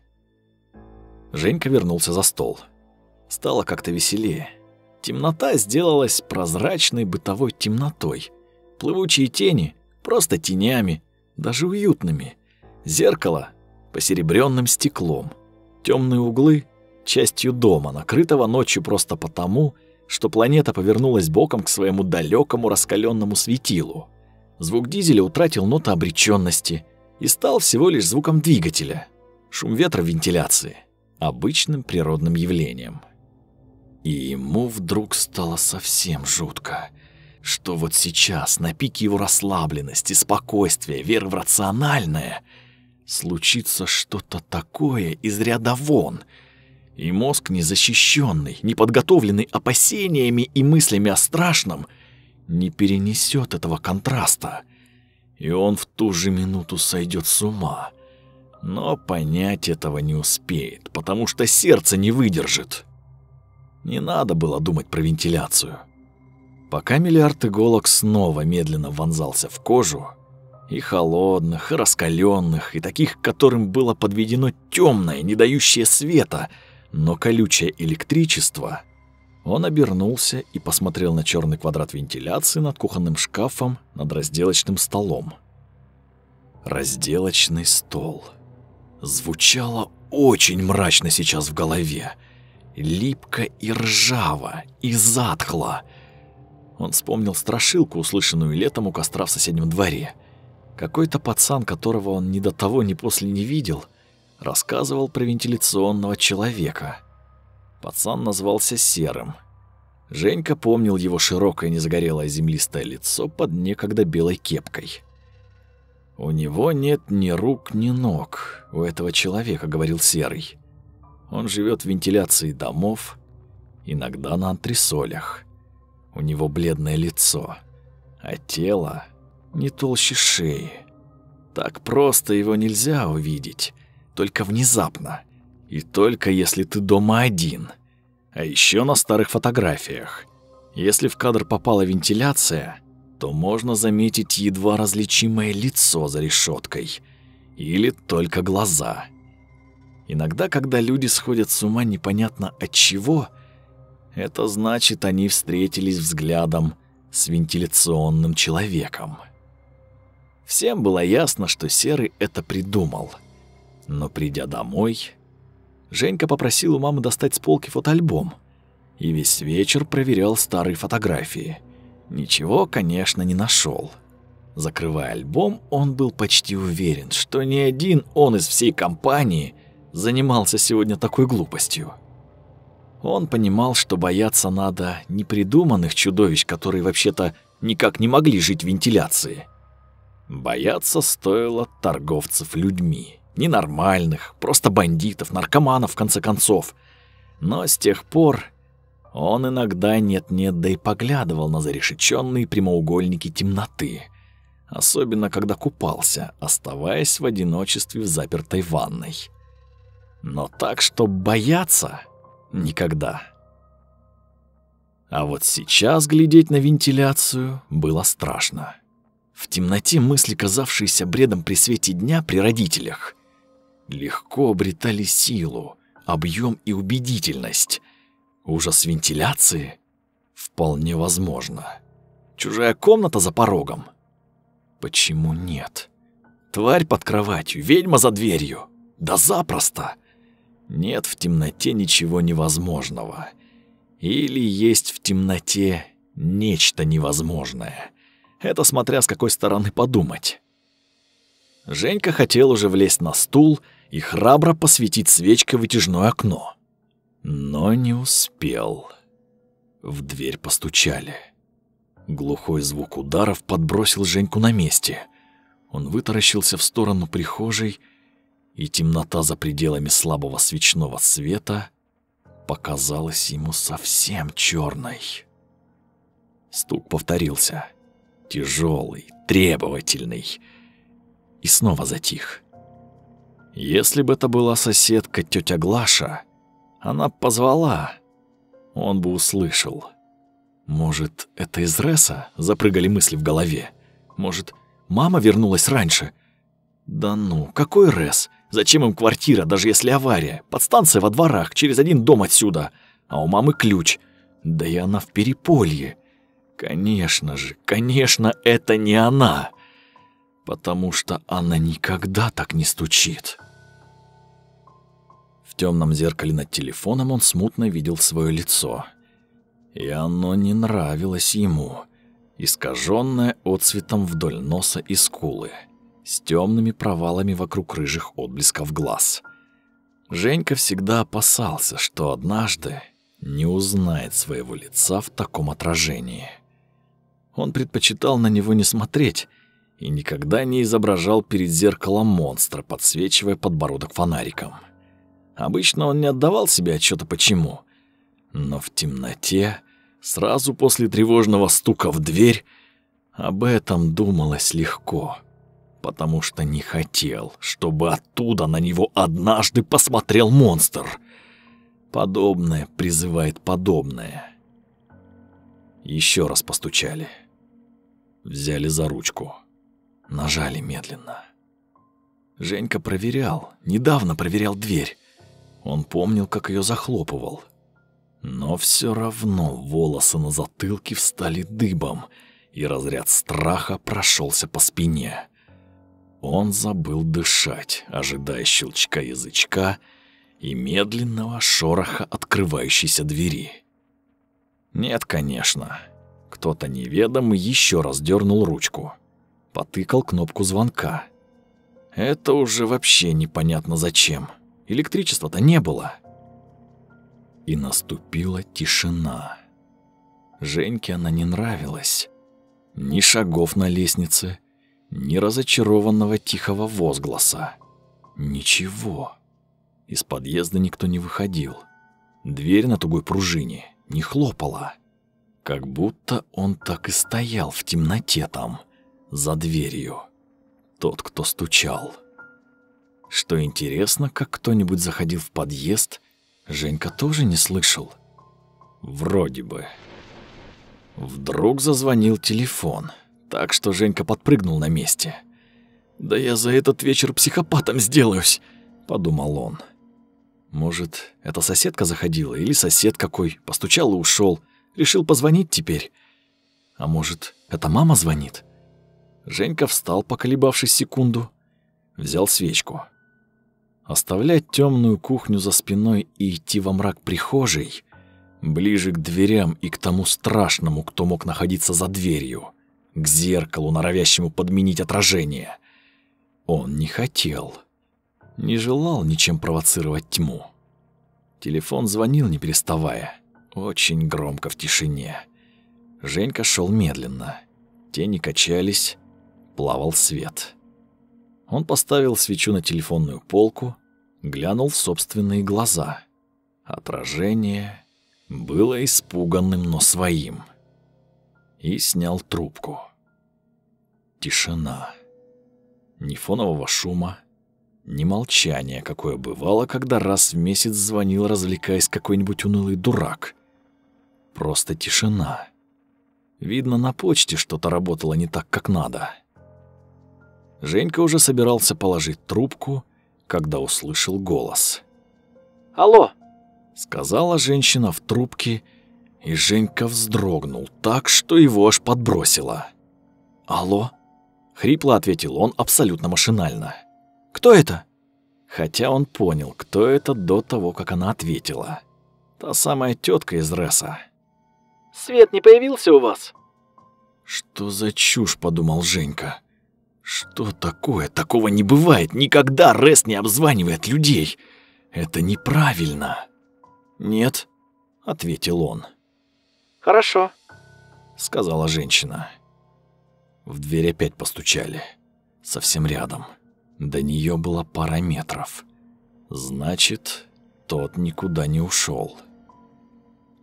Женька вернулся за стол. Стало как-то веселее. Темнота сделалась прозрачной бытовой темнотой. Плывучие тени — просто тенями, даже уютными. Зеркало посеребренным стеклом. Темные углы — частью дома, накрытого ночью просто потому, что планета повернулась боком к своему далекому раскаленному светилу. Звук дизеля утратил ноты обреченности и стал всего лишь звуком двигателя. Шум ветра вентиляции — обычным природным явлением. И ему вдруг стало совсем жутко, что вот сейчас, на пике его расслабленности, спокойствия, веры в рациональное — случится что-то такое из ряда вон. И мозг незащищенный, неподготовленный опасениями и мыслями о страшном, не перенесет этого контраста. И он в ту же минуту сойдет с ума. Но понять этого не успеет, потому что сердце не выдержит. Не надо было думать про вентиляцию. Пока миллиард иголок снова медленно вонзался в кожу, и холодных, и раскаленных, и таких, которым было подведено темное, не дающее света, но колючее электричество. Он обернулся и посмотрел на черный квадрат вентиляции над кухонным шкафом над разделочным столом. Разделочный стол. Звучало очень мрачно сейчас в голове. Липко и ржаво, и затхло. Он вспомнил страшилку, услышанную летом у костра в соседнем дворе — какой-то пацан, которого он ни до того, ни после не видел, рассказывал про вентиляционного человека. Пацан назвался Серым. Женька помнил его широкое незагорелое землистое лицо под некогда белой кепкой. «У него нет ни рук, ни ног, у этого человека», — говорил Серый. «Он живет в вентиляции домов, иногда на антресолях. У него бледное лицо, а тело не толще шеи. Так просто его нельзя увидеть, только внезапно. И только если ты дома один. А еще на старых фотографиях. Если в кадр попала вентиляция, то можно заметить едва различимое лицо за решеткой или только глаза. Иногда, когда люди сходят с ума непонятно от чего, это значит, они встретились взглядом с вентиляционным человеком. Всем было ясно, что Серый это придумал. Но придя домой, Женька попросил у мамы достать с полки фотоальбом и весь вечер проверял старые фотографии. Ничего, конечно, не нашел. Закрывая альбом, он был почти уверен, что ни один он из всей компании занимался сегодня такой глупостью. Он понимал, что бояться надо непридуманных чудовищ, которые вообще-то никак не могли жить в вентиляции. Бояться стоило торговцев людьми, ненормальных, просто бандитов, наркоманов в конце концов. Но с тех пор он иногда нет-нет, да и поглядывал на зарешеченные прямоугольники темноты, особенно когда купался, оставаясь в одиночестве в запертой ванной. Но так, что бояться никогда. А вот сейчас глядеть на вентиляцию было страшно. В темноте мысли, казавшиеся бредом при свете дня при родителях, легко обретали силу, объем и убедительность. Ужас вентиляции вполне возможно. Чужая комната за порогом. Почему нет? Тварь под кроватью, ведьма за дверью. Да запросто. Нет в темноте ничего невозможного. Или есть в темноте нечто невозможное. Это смотря с какой стороны подумать. Женька хотел уже влезть на стул и храбро посветить свечкой вытяжное окно. Но не успел. В дверь постучали. Глухой звук ударов подбросил Женьку на месте. Он вытаращился в сторону прихожей, и темнота за пределами слабого свечного света показалась ему совсем черной. Стук повторился. Тяжелый, требовательный. И снова затих. Если бы это была соседка тетя Глаша, она позвала, он бы услышал. Может, это из Реса запрыгали мысли в голове? Может, мама вернулась раньше? Да ну, какой Рес? Зачем им квартира, даже если авария? Подстанция во дворах, через один дом отсюда. А у мамы ключ. Да и она в переполье. Конечно же, конечно, это не она. Потому что она никогда так не стучит. В темном зеркале над телефоном он смутно видел свое лицо. И оно не нравилось ему, искаженное отцветом вдоль носа и скулы, с темными провалами вокруг рыжих отблесков глаз. Женька всегда опасался, что однажды не узнает своего лица в таком отражении. Он предпочитал на него не смотреть и никогда не изображал перед зеркалом монстра, подсвечивая подбородок фонариком. Обычно он не отдавал себе отчета почему, но в темноте Сразу после тревожного стука в дверь об этом думалось легко, потому что не хотел, чтобы оттуда на него однажды посмотрел монстр. Подобное призывает подобное. Еще раз постучали. Взяли за ручку. Нажали медленно. Женька проверял, недавно проверял дверь. Он помнил, как ее захлопывал — но все равно волосы на затылке встали дыбом, и разряд страха прошелся по спине. Он забыл дышать, ожидая щелчка язычка и медленного шороха открывающейся двери. Нет, конечно. Кто-то неведомый еще раз дернул ручку. Потыкал кнопку звонка. Это уже вообще непонятно зачем. Электричества-то не было. И наступила тишина. Женьке она не нравилась. Ни шагов на лестнице, ни разочарованного тихого возгласа. Ничего. Из подъезда никто не выходил. Дверь на тугой пружине не хлопала. Как будто он так и стоял в темноте там, за дверью. Тот, кто стучал. Что интересно, как кто-нибудь заходил в подъезд Женька тоже не слышал. Вроде бы. Вдруг зазвонил телефон, так что Женька подпрыгнул на месте. «Да я за этот вечер психопатом сделаюсь», — подумал он. Может, эта соседка заходила, или сосед какой, постучал и ушел, решил позвонить теперь. А может, это мама звонит? Женька встал, поколебавшись секунду, взял свечку. Оставлять темную кухню за спиной и идти во мрак прихожей, ближе к дверям и к тому страшному, кто мог находиться за дверью, к зеркалу, норовящему подменить отражение. Он не хотел, не желал ничем провоцировать тьму. Телефон звонил, не переставая, очень громко в тишине. Женька шел медленно. Тени качались, плавал свет. Он поставил свечу на телефонную полку, глянул в собственные глаза. Отражение было испуганным, но своим. И снял трубку. Тишина. Ни фонового шума, ни молчания, какое бывало, когда раз в месяц звонил, развлекаясь какой-нибудь унылый дурак. Просто тишина. Видно, на почте что-то работало не так, как надо. Женька уже собирался положить трубку, когда услышал голос. «Алло!» — сказала женщина в трубке, и Женька вздрогнул так, что его аж подбросило. «Алло?» — хрипло ответил он абсолютно машинально. «Кто это?» Хотя он понял, кто это до того, как она ответила. Та самая тетка из Реса. «Свет не появился у вас?» «Что за чушь?» — подумал Женька. «Что такое? Такого не бывает. Никогда Рес не обзванивает людей. Это неправильно». «Нет», — ответил он. «Хорошо», — сказала женщина. В дверь опять постучали. Совсем рядом. До нее было пара метров. Значит, тот никуда не ушел.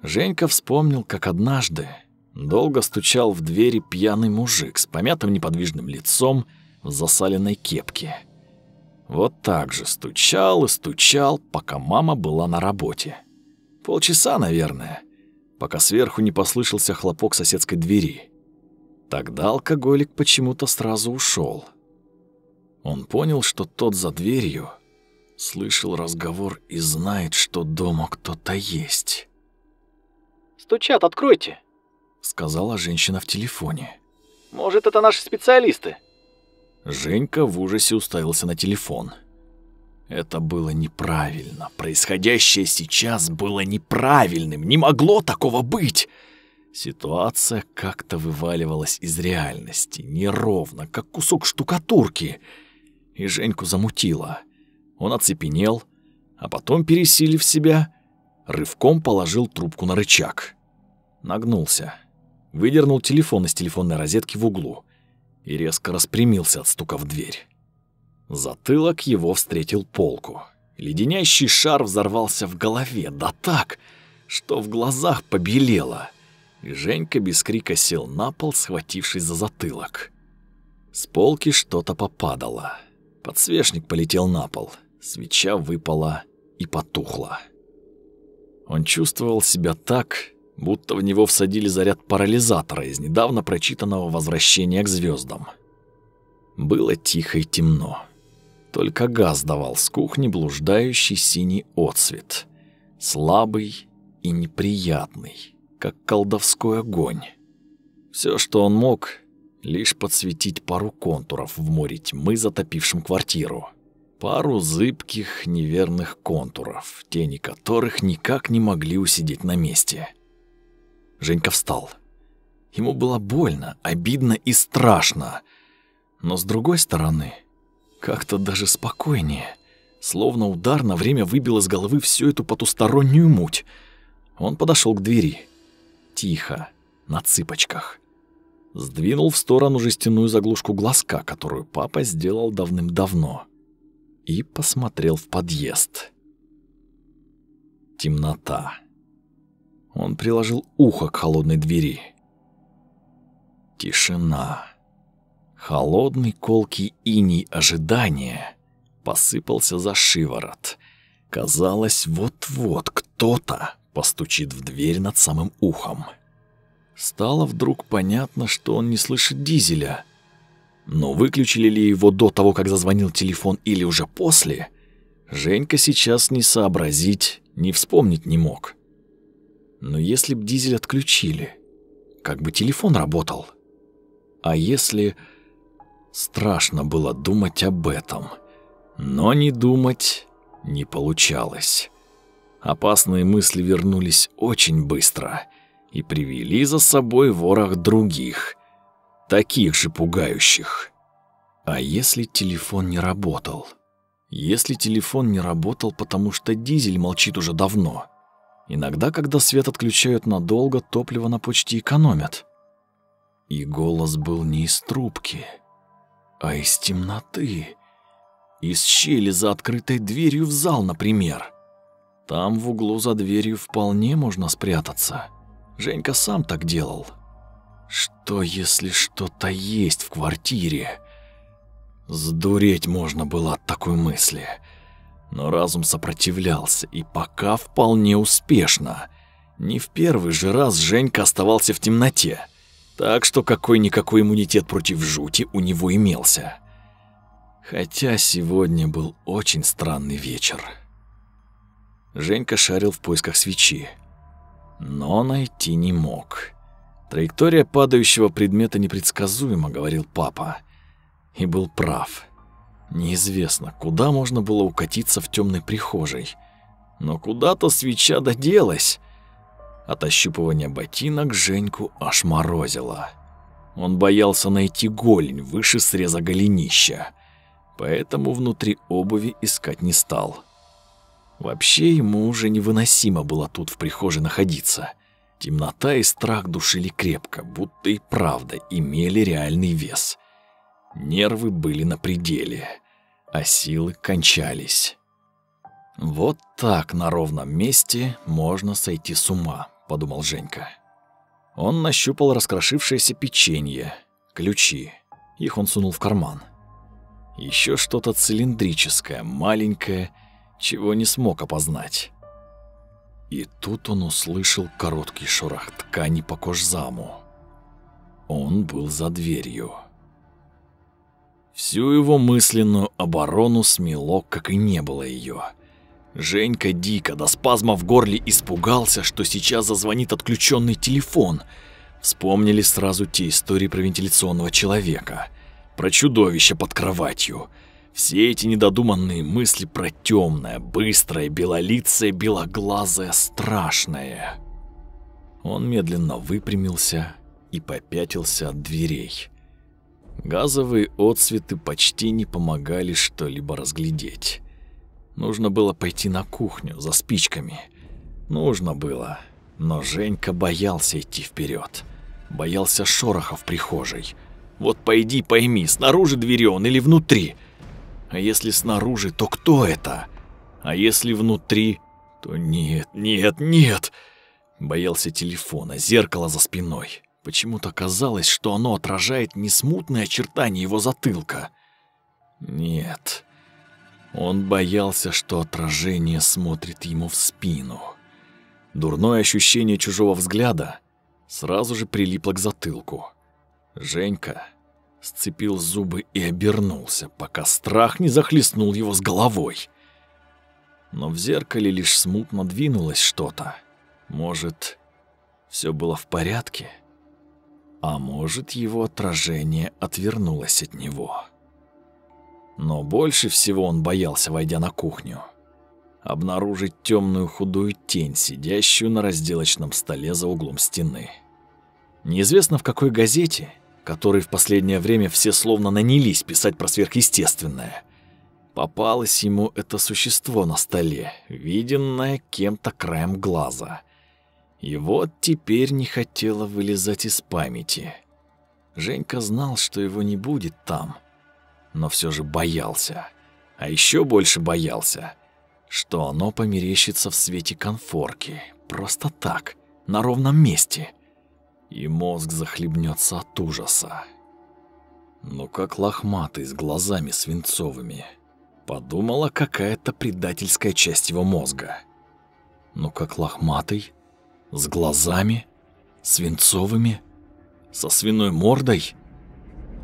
Женька вспомнил, как однажды долго стучал в двери пьяный мужик с помятым неподвижным лицом в засаленной кепке. Вот так же стучал и стучал, пока мама была на работе. Полчаса, наверное, пока сверху не послышался хлопок соседской двери. Тогда алкоголик почему-то сразу ушел. Он понял, что тот за дверью слышал разговор и знает, что дома кто-то есть. «Стучат, откройте», — сказала женщина в телефоне. «Может, это наши специалисты?» Женька в ужасе уставился на телефон. Это было неправильно. Происходящее сейчас было неправильным. Не могло такого быть. Ситуация как-то вываливалась из реальности, неровно, как кусок штукатурки. И Женьку замутило. Он оцепенел, а потом, пересилив себя, рывком положил трубку на рычаг. Нагнулся, выдернул телефон из телефонной розетки в углу и резко распрямился от стука в дверь. Затылок его встретил полку. Леденящий шар взорвался в голове, да так, что в глазах побелело. И Женька без крика сел на пол, схватившись за затылок. С полки что-то попадало. Подсвечник полетел на пол. Свеча выпала и потухла. Он чувствовал себя так, будто в него всадили заряд парализатора из недавно прочитанного «Возвращения к звездам». Было тихо и темно. Только газ давал с кухни блуждающий синий отсвет. Слабый и неприятный, как колдовской огонь. Все, что он мог, лишь подсветить пару контуров в море тьмы, затопившем квартиру. Пару зыбких, неверных контуров, тени которых никак не могли усидеть на месте. Женька встал. Ему было больно, обидно и страшно. Но с другой стороны, как-то даже спокойнее. Словно удар на время выбил из головы всю эту потустороннюю муть. Он подошел к двери. Тихо, на цыпочках. Сдвинул в сторону жестяную заглушку глазка, которую папа сделал давным-давно. И посмотрел в подъезд. Темнота. Он приложил ухо к холодной двери. Тишина. Холодный колкий иней ожидания посыпался за шиворот. Казалось, вот-вот кто-то постучит в дверь над самым ухом. Стало вдруг понятно, что он не слышит дизеля. Но выключили ли его до того, как зазвонил телефон или уже после, Женька сейчас не сообразить, не вспомнить не мог. Но если б дизель отключили, как бы телефон работал? А если... Страшно было думать об этом. Но не думать не получалось. Опасные мысли вернулись очень быстро и привели за собой ворох других, таких же пугающих. А если телефон не работал? Если телефон не работал, потому что дизель молчит уже давно. Иногда, когда свет отключают надолго, топливо на почте экономят. И голос был не из трубки, а из темноты. Из щели за открытой дверью в зал, например. Там в углу за дверью вполне можно спрятаться. Женька сам так делал. Что, если что-то есть в квартире? Сдуреть можно было от такой мысли. Но разум сопротивлялся, и пока вполне успешно. Не в первый же раз Женька оставался в темноте. Так что какой-никакой иммунитет против жути у него имелся. Хотя сегодня был очень странный вечер. Женька шарил в поисках свечи, но найти не мог. Траектория падающего предмета непредсказуема, говорил папа и был прав. Неизвестно, куда можно было укатиться в темной прихожей. Но куда-то свеча доделась. От ощупывания ботинок Женьку аж морозило. Он боялся найти голень выше среза голенища, поэтому внутри обуви искать не стал. Вообще ему уже невыносимо было тут в прихожей находиться. Темнота и страх душили крепко, будто и правда имели реальный вес. Нервы были на пределе, а силы кончались. «Вот так на ровном месте можно сойти с ума», — подумал Женька. Он нащупал раскрошившееся печенье, ключи. Их он сунул в карман. Еще что-то цилиндрическое, маленькое, чего не смог опознать. И тут он услышал короткий шорох ткани по кожзаму. Он был за дверью. Всю его мысленную оборону смело, как и не было ее. Женька дико до спазма в горле испугался, что сейчас зазвонит отключенный телефон. Вспомнили сразу те истории про вентиляционного человека, про чудовище под кроватью. Все эти недодуманные мысли про темное, быстрое, белолицее, белоглазое, страшное. Он медленно выпрямился и попятился от дверей. Газовые отсветы почти не помогали что-либо разглядеть. Нужно было пойти на кухню за спичками. Нужно было, но Женька боялся идти вперед, Боялся шороха в прихожей. Вот пойди пойми, снаружи двери он или внутри. А если снаружи, то кто это? А если внутри, то нет, нет, нет. Боялся телефона, зеркала за спиной. Почему-то казалось, что оно отражает не смутные очертания его затылка. Нет. Он боялся, что отражение смотрит ему в спину. Дурное ощущение чужого взгляда сразу же прилипло к затылку. Женька сцепил зубы и обернулся, пока страх не захлестнул его с головой. Но в зеркале лишь смутно двинулось что-то. Может, все было в порядке? — а может, его отражение отвернулось от него. Но больше всего он боялся, войдя на кухню, обнаружить темную худую тень, сидящую на разделочном столе за углом стены. Неизвестно в какой газете, которой в последнее время все словно нанялись писать про сверхъестественное, попалось ему это существо на столе, виденное кем-то краем глаза — и вот теперь не хотела вылезать из памяти. Женька знал, что его не будет там, но все же боялся. А еще больше боялся, что оно померещится в свете конфорки, просто так, на ровном месте. И мозг захлебнется от ужаса. Ну как лохматый с глазами свинцовыми. Подумала какая-то предательская часть его мозга. Ну как лохматый с глазами? Свинцовыми? Со свиной мордой?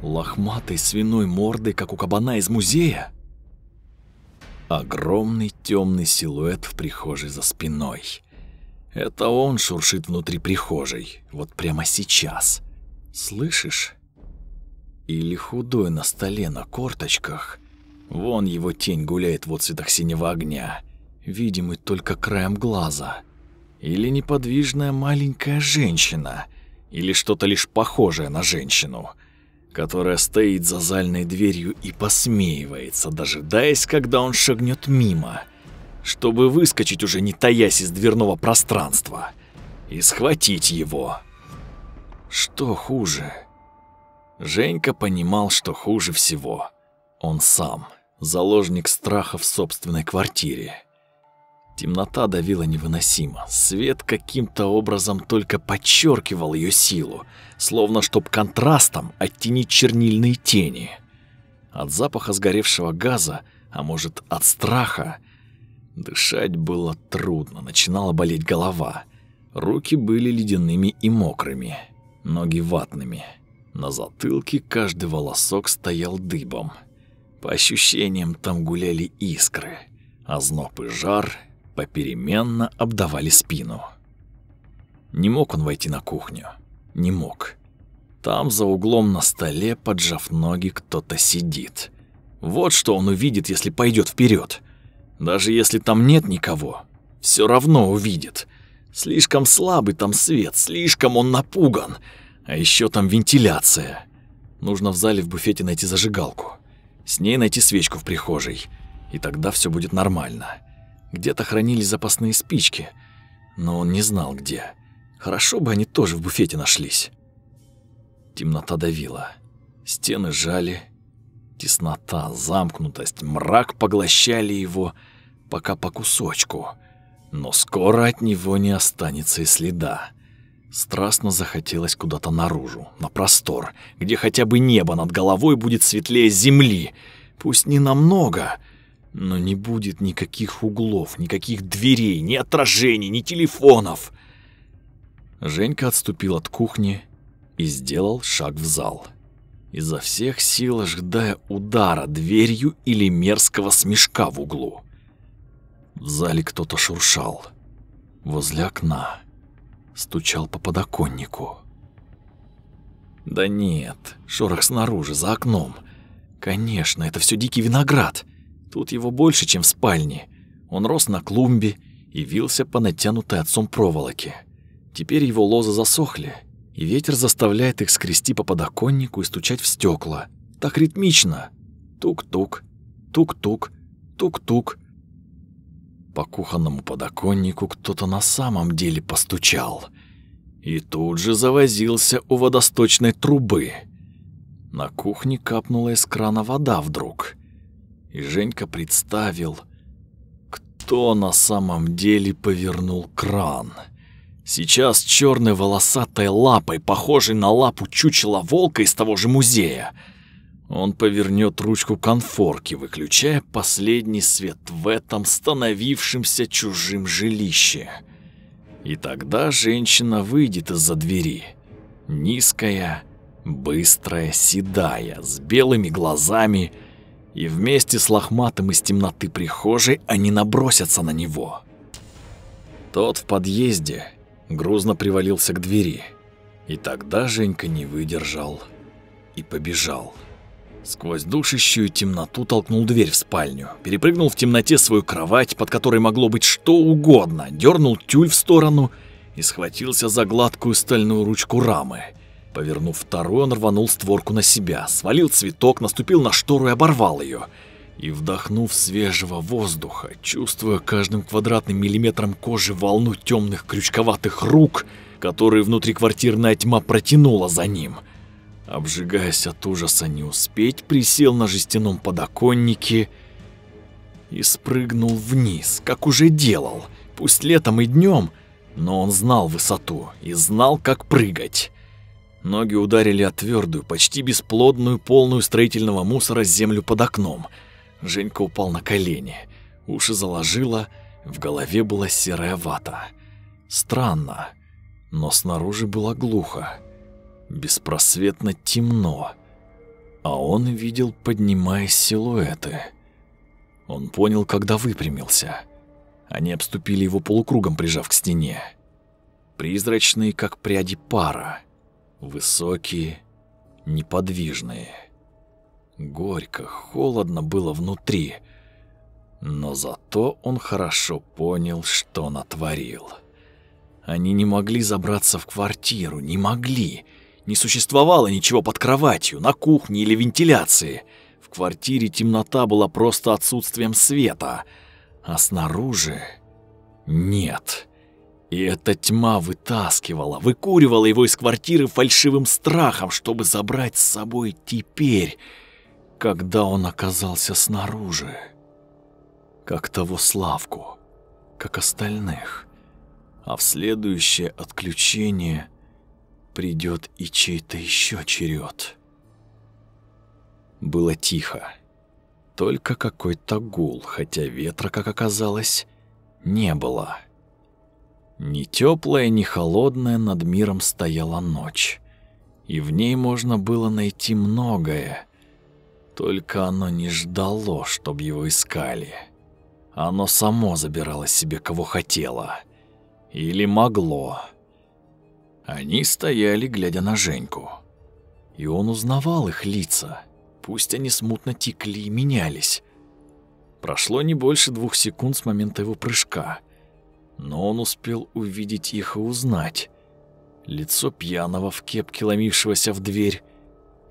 Лохматой свиной мордой, как у кабана из музея? Огромный темный силуэт в прихожей за спиной. Это он шуршит внутри прихожей, вот прямо сейчас. Слышишь? Или худой на столе на корточках. Вон его тень гуляет в отцветах синего огня, видимый только краем глаза или неподвижная маленькая женщина, или что-то лишь похожее на женщину. которая стоит за зальной дверью и посмеивается, дожидаясь, когда он шагнет мимо, чтобы выскочить уже не таясь из дверного пространства и схватить его. Что хуже? Женька понимал, что хуже всего. Он сам, заложник страха в собственной квартире. Темнота давила невыносимо. Свет каким-то образом только подчеркивал ее силу, словно чтоб контрастом оттенить чернильные тени. От запаха сгоревшего газа, а может от страха, дышать было трудно, начинала болеть голова. Руки были ледяными и мокрыми, ноги ватными. На затылке каждый волосок стоял дыбом. По ощущениям там гуляли искры, а зноб и жар попеременно обдавали спину. Не мог он войти на кухню. Не мог. Там за углом на столе, поджав ноги, кто-то сидит. Вот что он увидит, если пойдет вперед. Даже если там нет никого, все равно увидит. Слишком слабый там свет, слишком он напуган. А еще там вентиляция. Нужно в зале в буфете найти зажигалку. С ней найти свечку в прихожей. И тогда все будет нормально. Где-то хранились запасные спички, но он не знал где. Хорошо бы они тоже в буфете нашлись. Темнота давила. Стены жали. Теснота, замкнутость, мрак поглощали его пока по кусочку. Но скоро от него не останется и следа. Страстно захотелось куда-то наружу, на простор, где хотя бы небо над головой будет светлее земли. Пусть не намного, но не будет никаких углов, никаких дверей, ни отражений, ни телефонов. Женька отступил от кухни и сделал шаг в зал. Изо всех сил ожидая удара дверью или мерзкого смешка в углу. В зале кто-то шуршал. Возле окна. Стучал по подоконнику. Да нет, шорох снаружи, за окном. Конечно, это все дикий виноград. Тут его больше, чем в спальне. Он рос на клумбе и вился по натянутой отцом проволоке. Теперь его лозы засохли, и ветер заставляет их скрести по подоконнику и стучать в стекла. Так ритмично. Тук-тук, тук-тук, тук-тук. По кухонному подоконнику кто-то на самом деле постучал. И тут же завозился у водосточной трубы. На кухне капнула из крана вода вдруг и Женька представил, кто на самом деле повернул кран. Сейчас черной волосатой лапой, похожей на лапу чучела волка из того же музея, он повернет ручку конфорки, выключая последний свет в этом становившемся чужим жилище. И тогда женщина выйдет из-за двери. Низкая, быстрая, седая, с белыми глазами, и вместе с лохматым из темноты прихожей они набросятся на него. Тот в подъезде грузно привалился к двери, и тогда Женька не выдержал и побежал. Сквозь душащую темноту толкнул дверь в спальню, перепрыгнул в темноте свою кровать, под которой могло быть что угодно, дернул тюль в сторону и схватился за гладкую стальную ручку рамы – Повернув второй, он рванул створку на себя, свалил цветок, наступил на штору и оборвал ее. И вдохнув свежего воздуха, чувствуя каждым квадратным миллиметром кожи волну темных крючковатых рук, которые внутриквартирная тьма протянула за ним, обжигаясь от ужаса не успеть, присел на жестяном подоконнике и спрыгнул вниз, как уже делал, пусть летом и днем, но он знал высоту и знал, как прыгать. Ноги ударили о твердую, почти бесплодную, полную строительного мусора землю под окном. Женька упал на колени. Уши заложило, в голове была серая вата. Странно, но снаружи было глухо. Беспросветно темно. А он видел, поднимаясь силуэты. Он понял, когда выпрямился. Они обступили его полукругом, прижав к стене. Призрачные, как пряди пара Высокие, неподвижные. Горько, холодно было внутри, но зато он хорошо понял, что натворил. Они не могли забраться в квартиру, не могли, Не существовало ничего под кроватью, на кухне или вентиляции. В квартире темнота была просто отсутствием света, а снаружи нет. И эта тьма вытаскивала, выкуривала его из квартиры фальшивым страхом, чтобы забрать с собой теперь, когда он оказался снаружи. Как того Славку, как остальных. А в следующее отключение придет и чей-то еще черед. Было тихо. Только какой-то гул, хотя ветра, как оказалось, не было. Ни теплая, ни холодная над миром стояла ночь, и в ней можно было найти многое. Только оно не ждало, чтобы его искали. Оно само забирало себе кого хотело. Или могло. Они стояли, глядя на Женьку. И он узнавал их лица, пусть они смутно текли и менялись. Прошло не больше двух секунд с момента его прыжка, но он успел увидеть их и узнать. Лицо пьяного в кепке, ломившегося в дверь,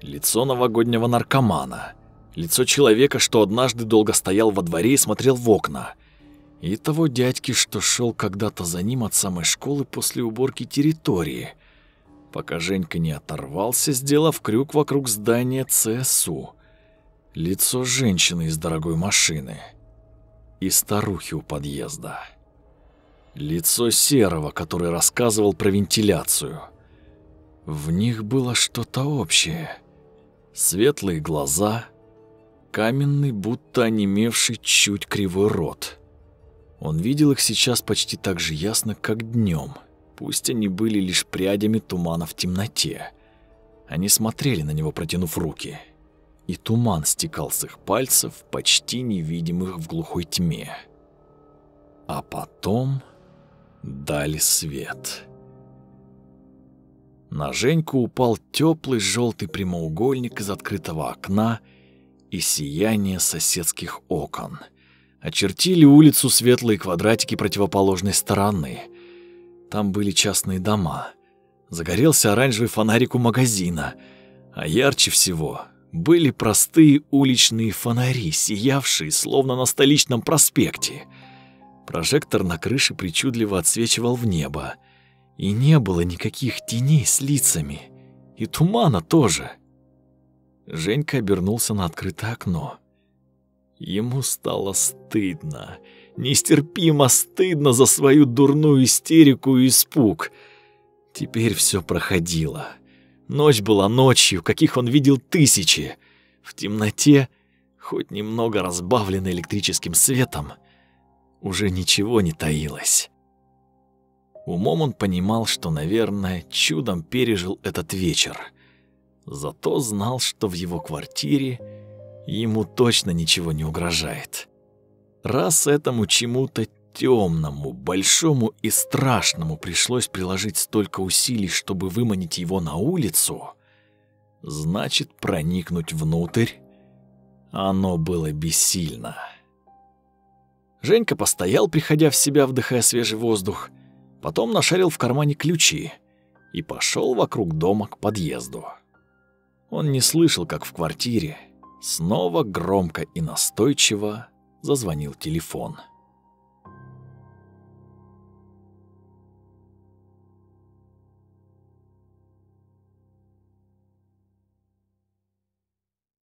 лицо новогоднего наркомана, лицо человека, что однажды долго стоял во дворе и смотрел в окна, и того дядьки, что шел когда-то за ним от самой школы после уборки территории, пока Женька не оторвался, сделав крюк вокруг здания ЦСУ лицо женщины из дорогой машины и старухи у подъезда. Лицо Серого, который рассказывал про вентиляцию. В них было что-то общее. Светлые глаза, каменный, будто онемевший чуть кривой рот. Он видел их сейчас почти так же ясно, как днем, пусть они были лишь прядями тумана в темноте. Они смотрели на него, протянув руки — и туман стекал с их пальцев, почти невидимых в глухой тьме. А потом дали свет. На Женьку упал теплый желтый прямоугольник из открытого окна и сияние соседских окон. Очертили улицу светлые квадратики противоположной стороны. Там были частные дома. Загорелся оранжевый фонарик у магазина, а ярче всего были простые уличные фонари, сиявшие, словно на столичном проспекте. Прожектор на крыше причудливо отсвечивал в небо, и не было никаких теней с лицами, и тумана тоже. Женька обернулся на открытое окно. Ему стало стыдно, нестерпимо стыдно за свою дурную истерику и испуг. Теперь все проходило. Ночь была ночью, каких он видел тысячи. В темноте, хоть немного разбавленной электрическим светом, уже ничего не таилось. Умом он понимал, что, наверное, чудом пережил этот вечер. Зато знал, что в его квартире ему точно ничего не угрожает. Раз этому чему-то темному, большому и страшному пришлось приложить столько усилий, чтобы выманить его на улицу, значит, проникнуть внутрь оно было бессильно. Женька постоял, приходя в себя, вдыхая свежий воздух, потом нашарил в кармане ключи и пошел вокруг дома к подъезду. Он не слышал, как в квартире снова громко и настойчиво зазвонил телефон.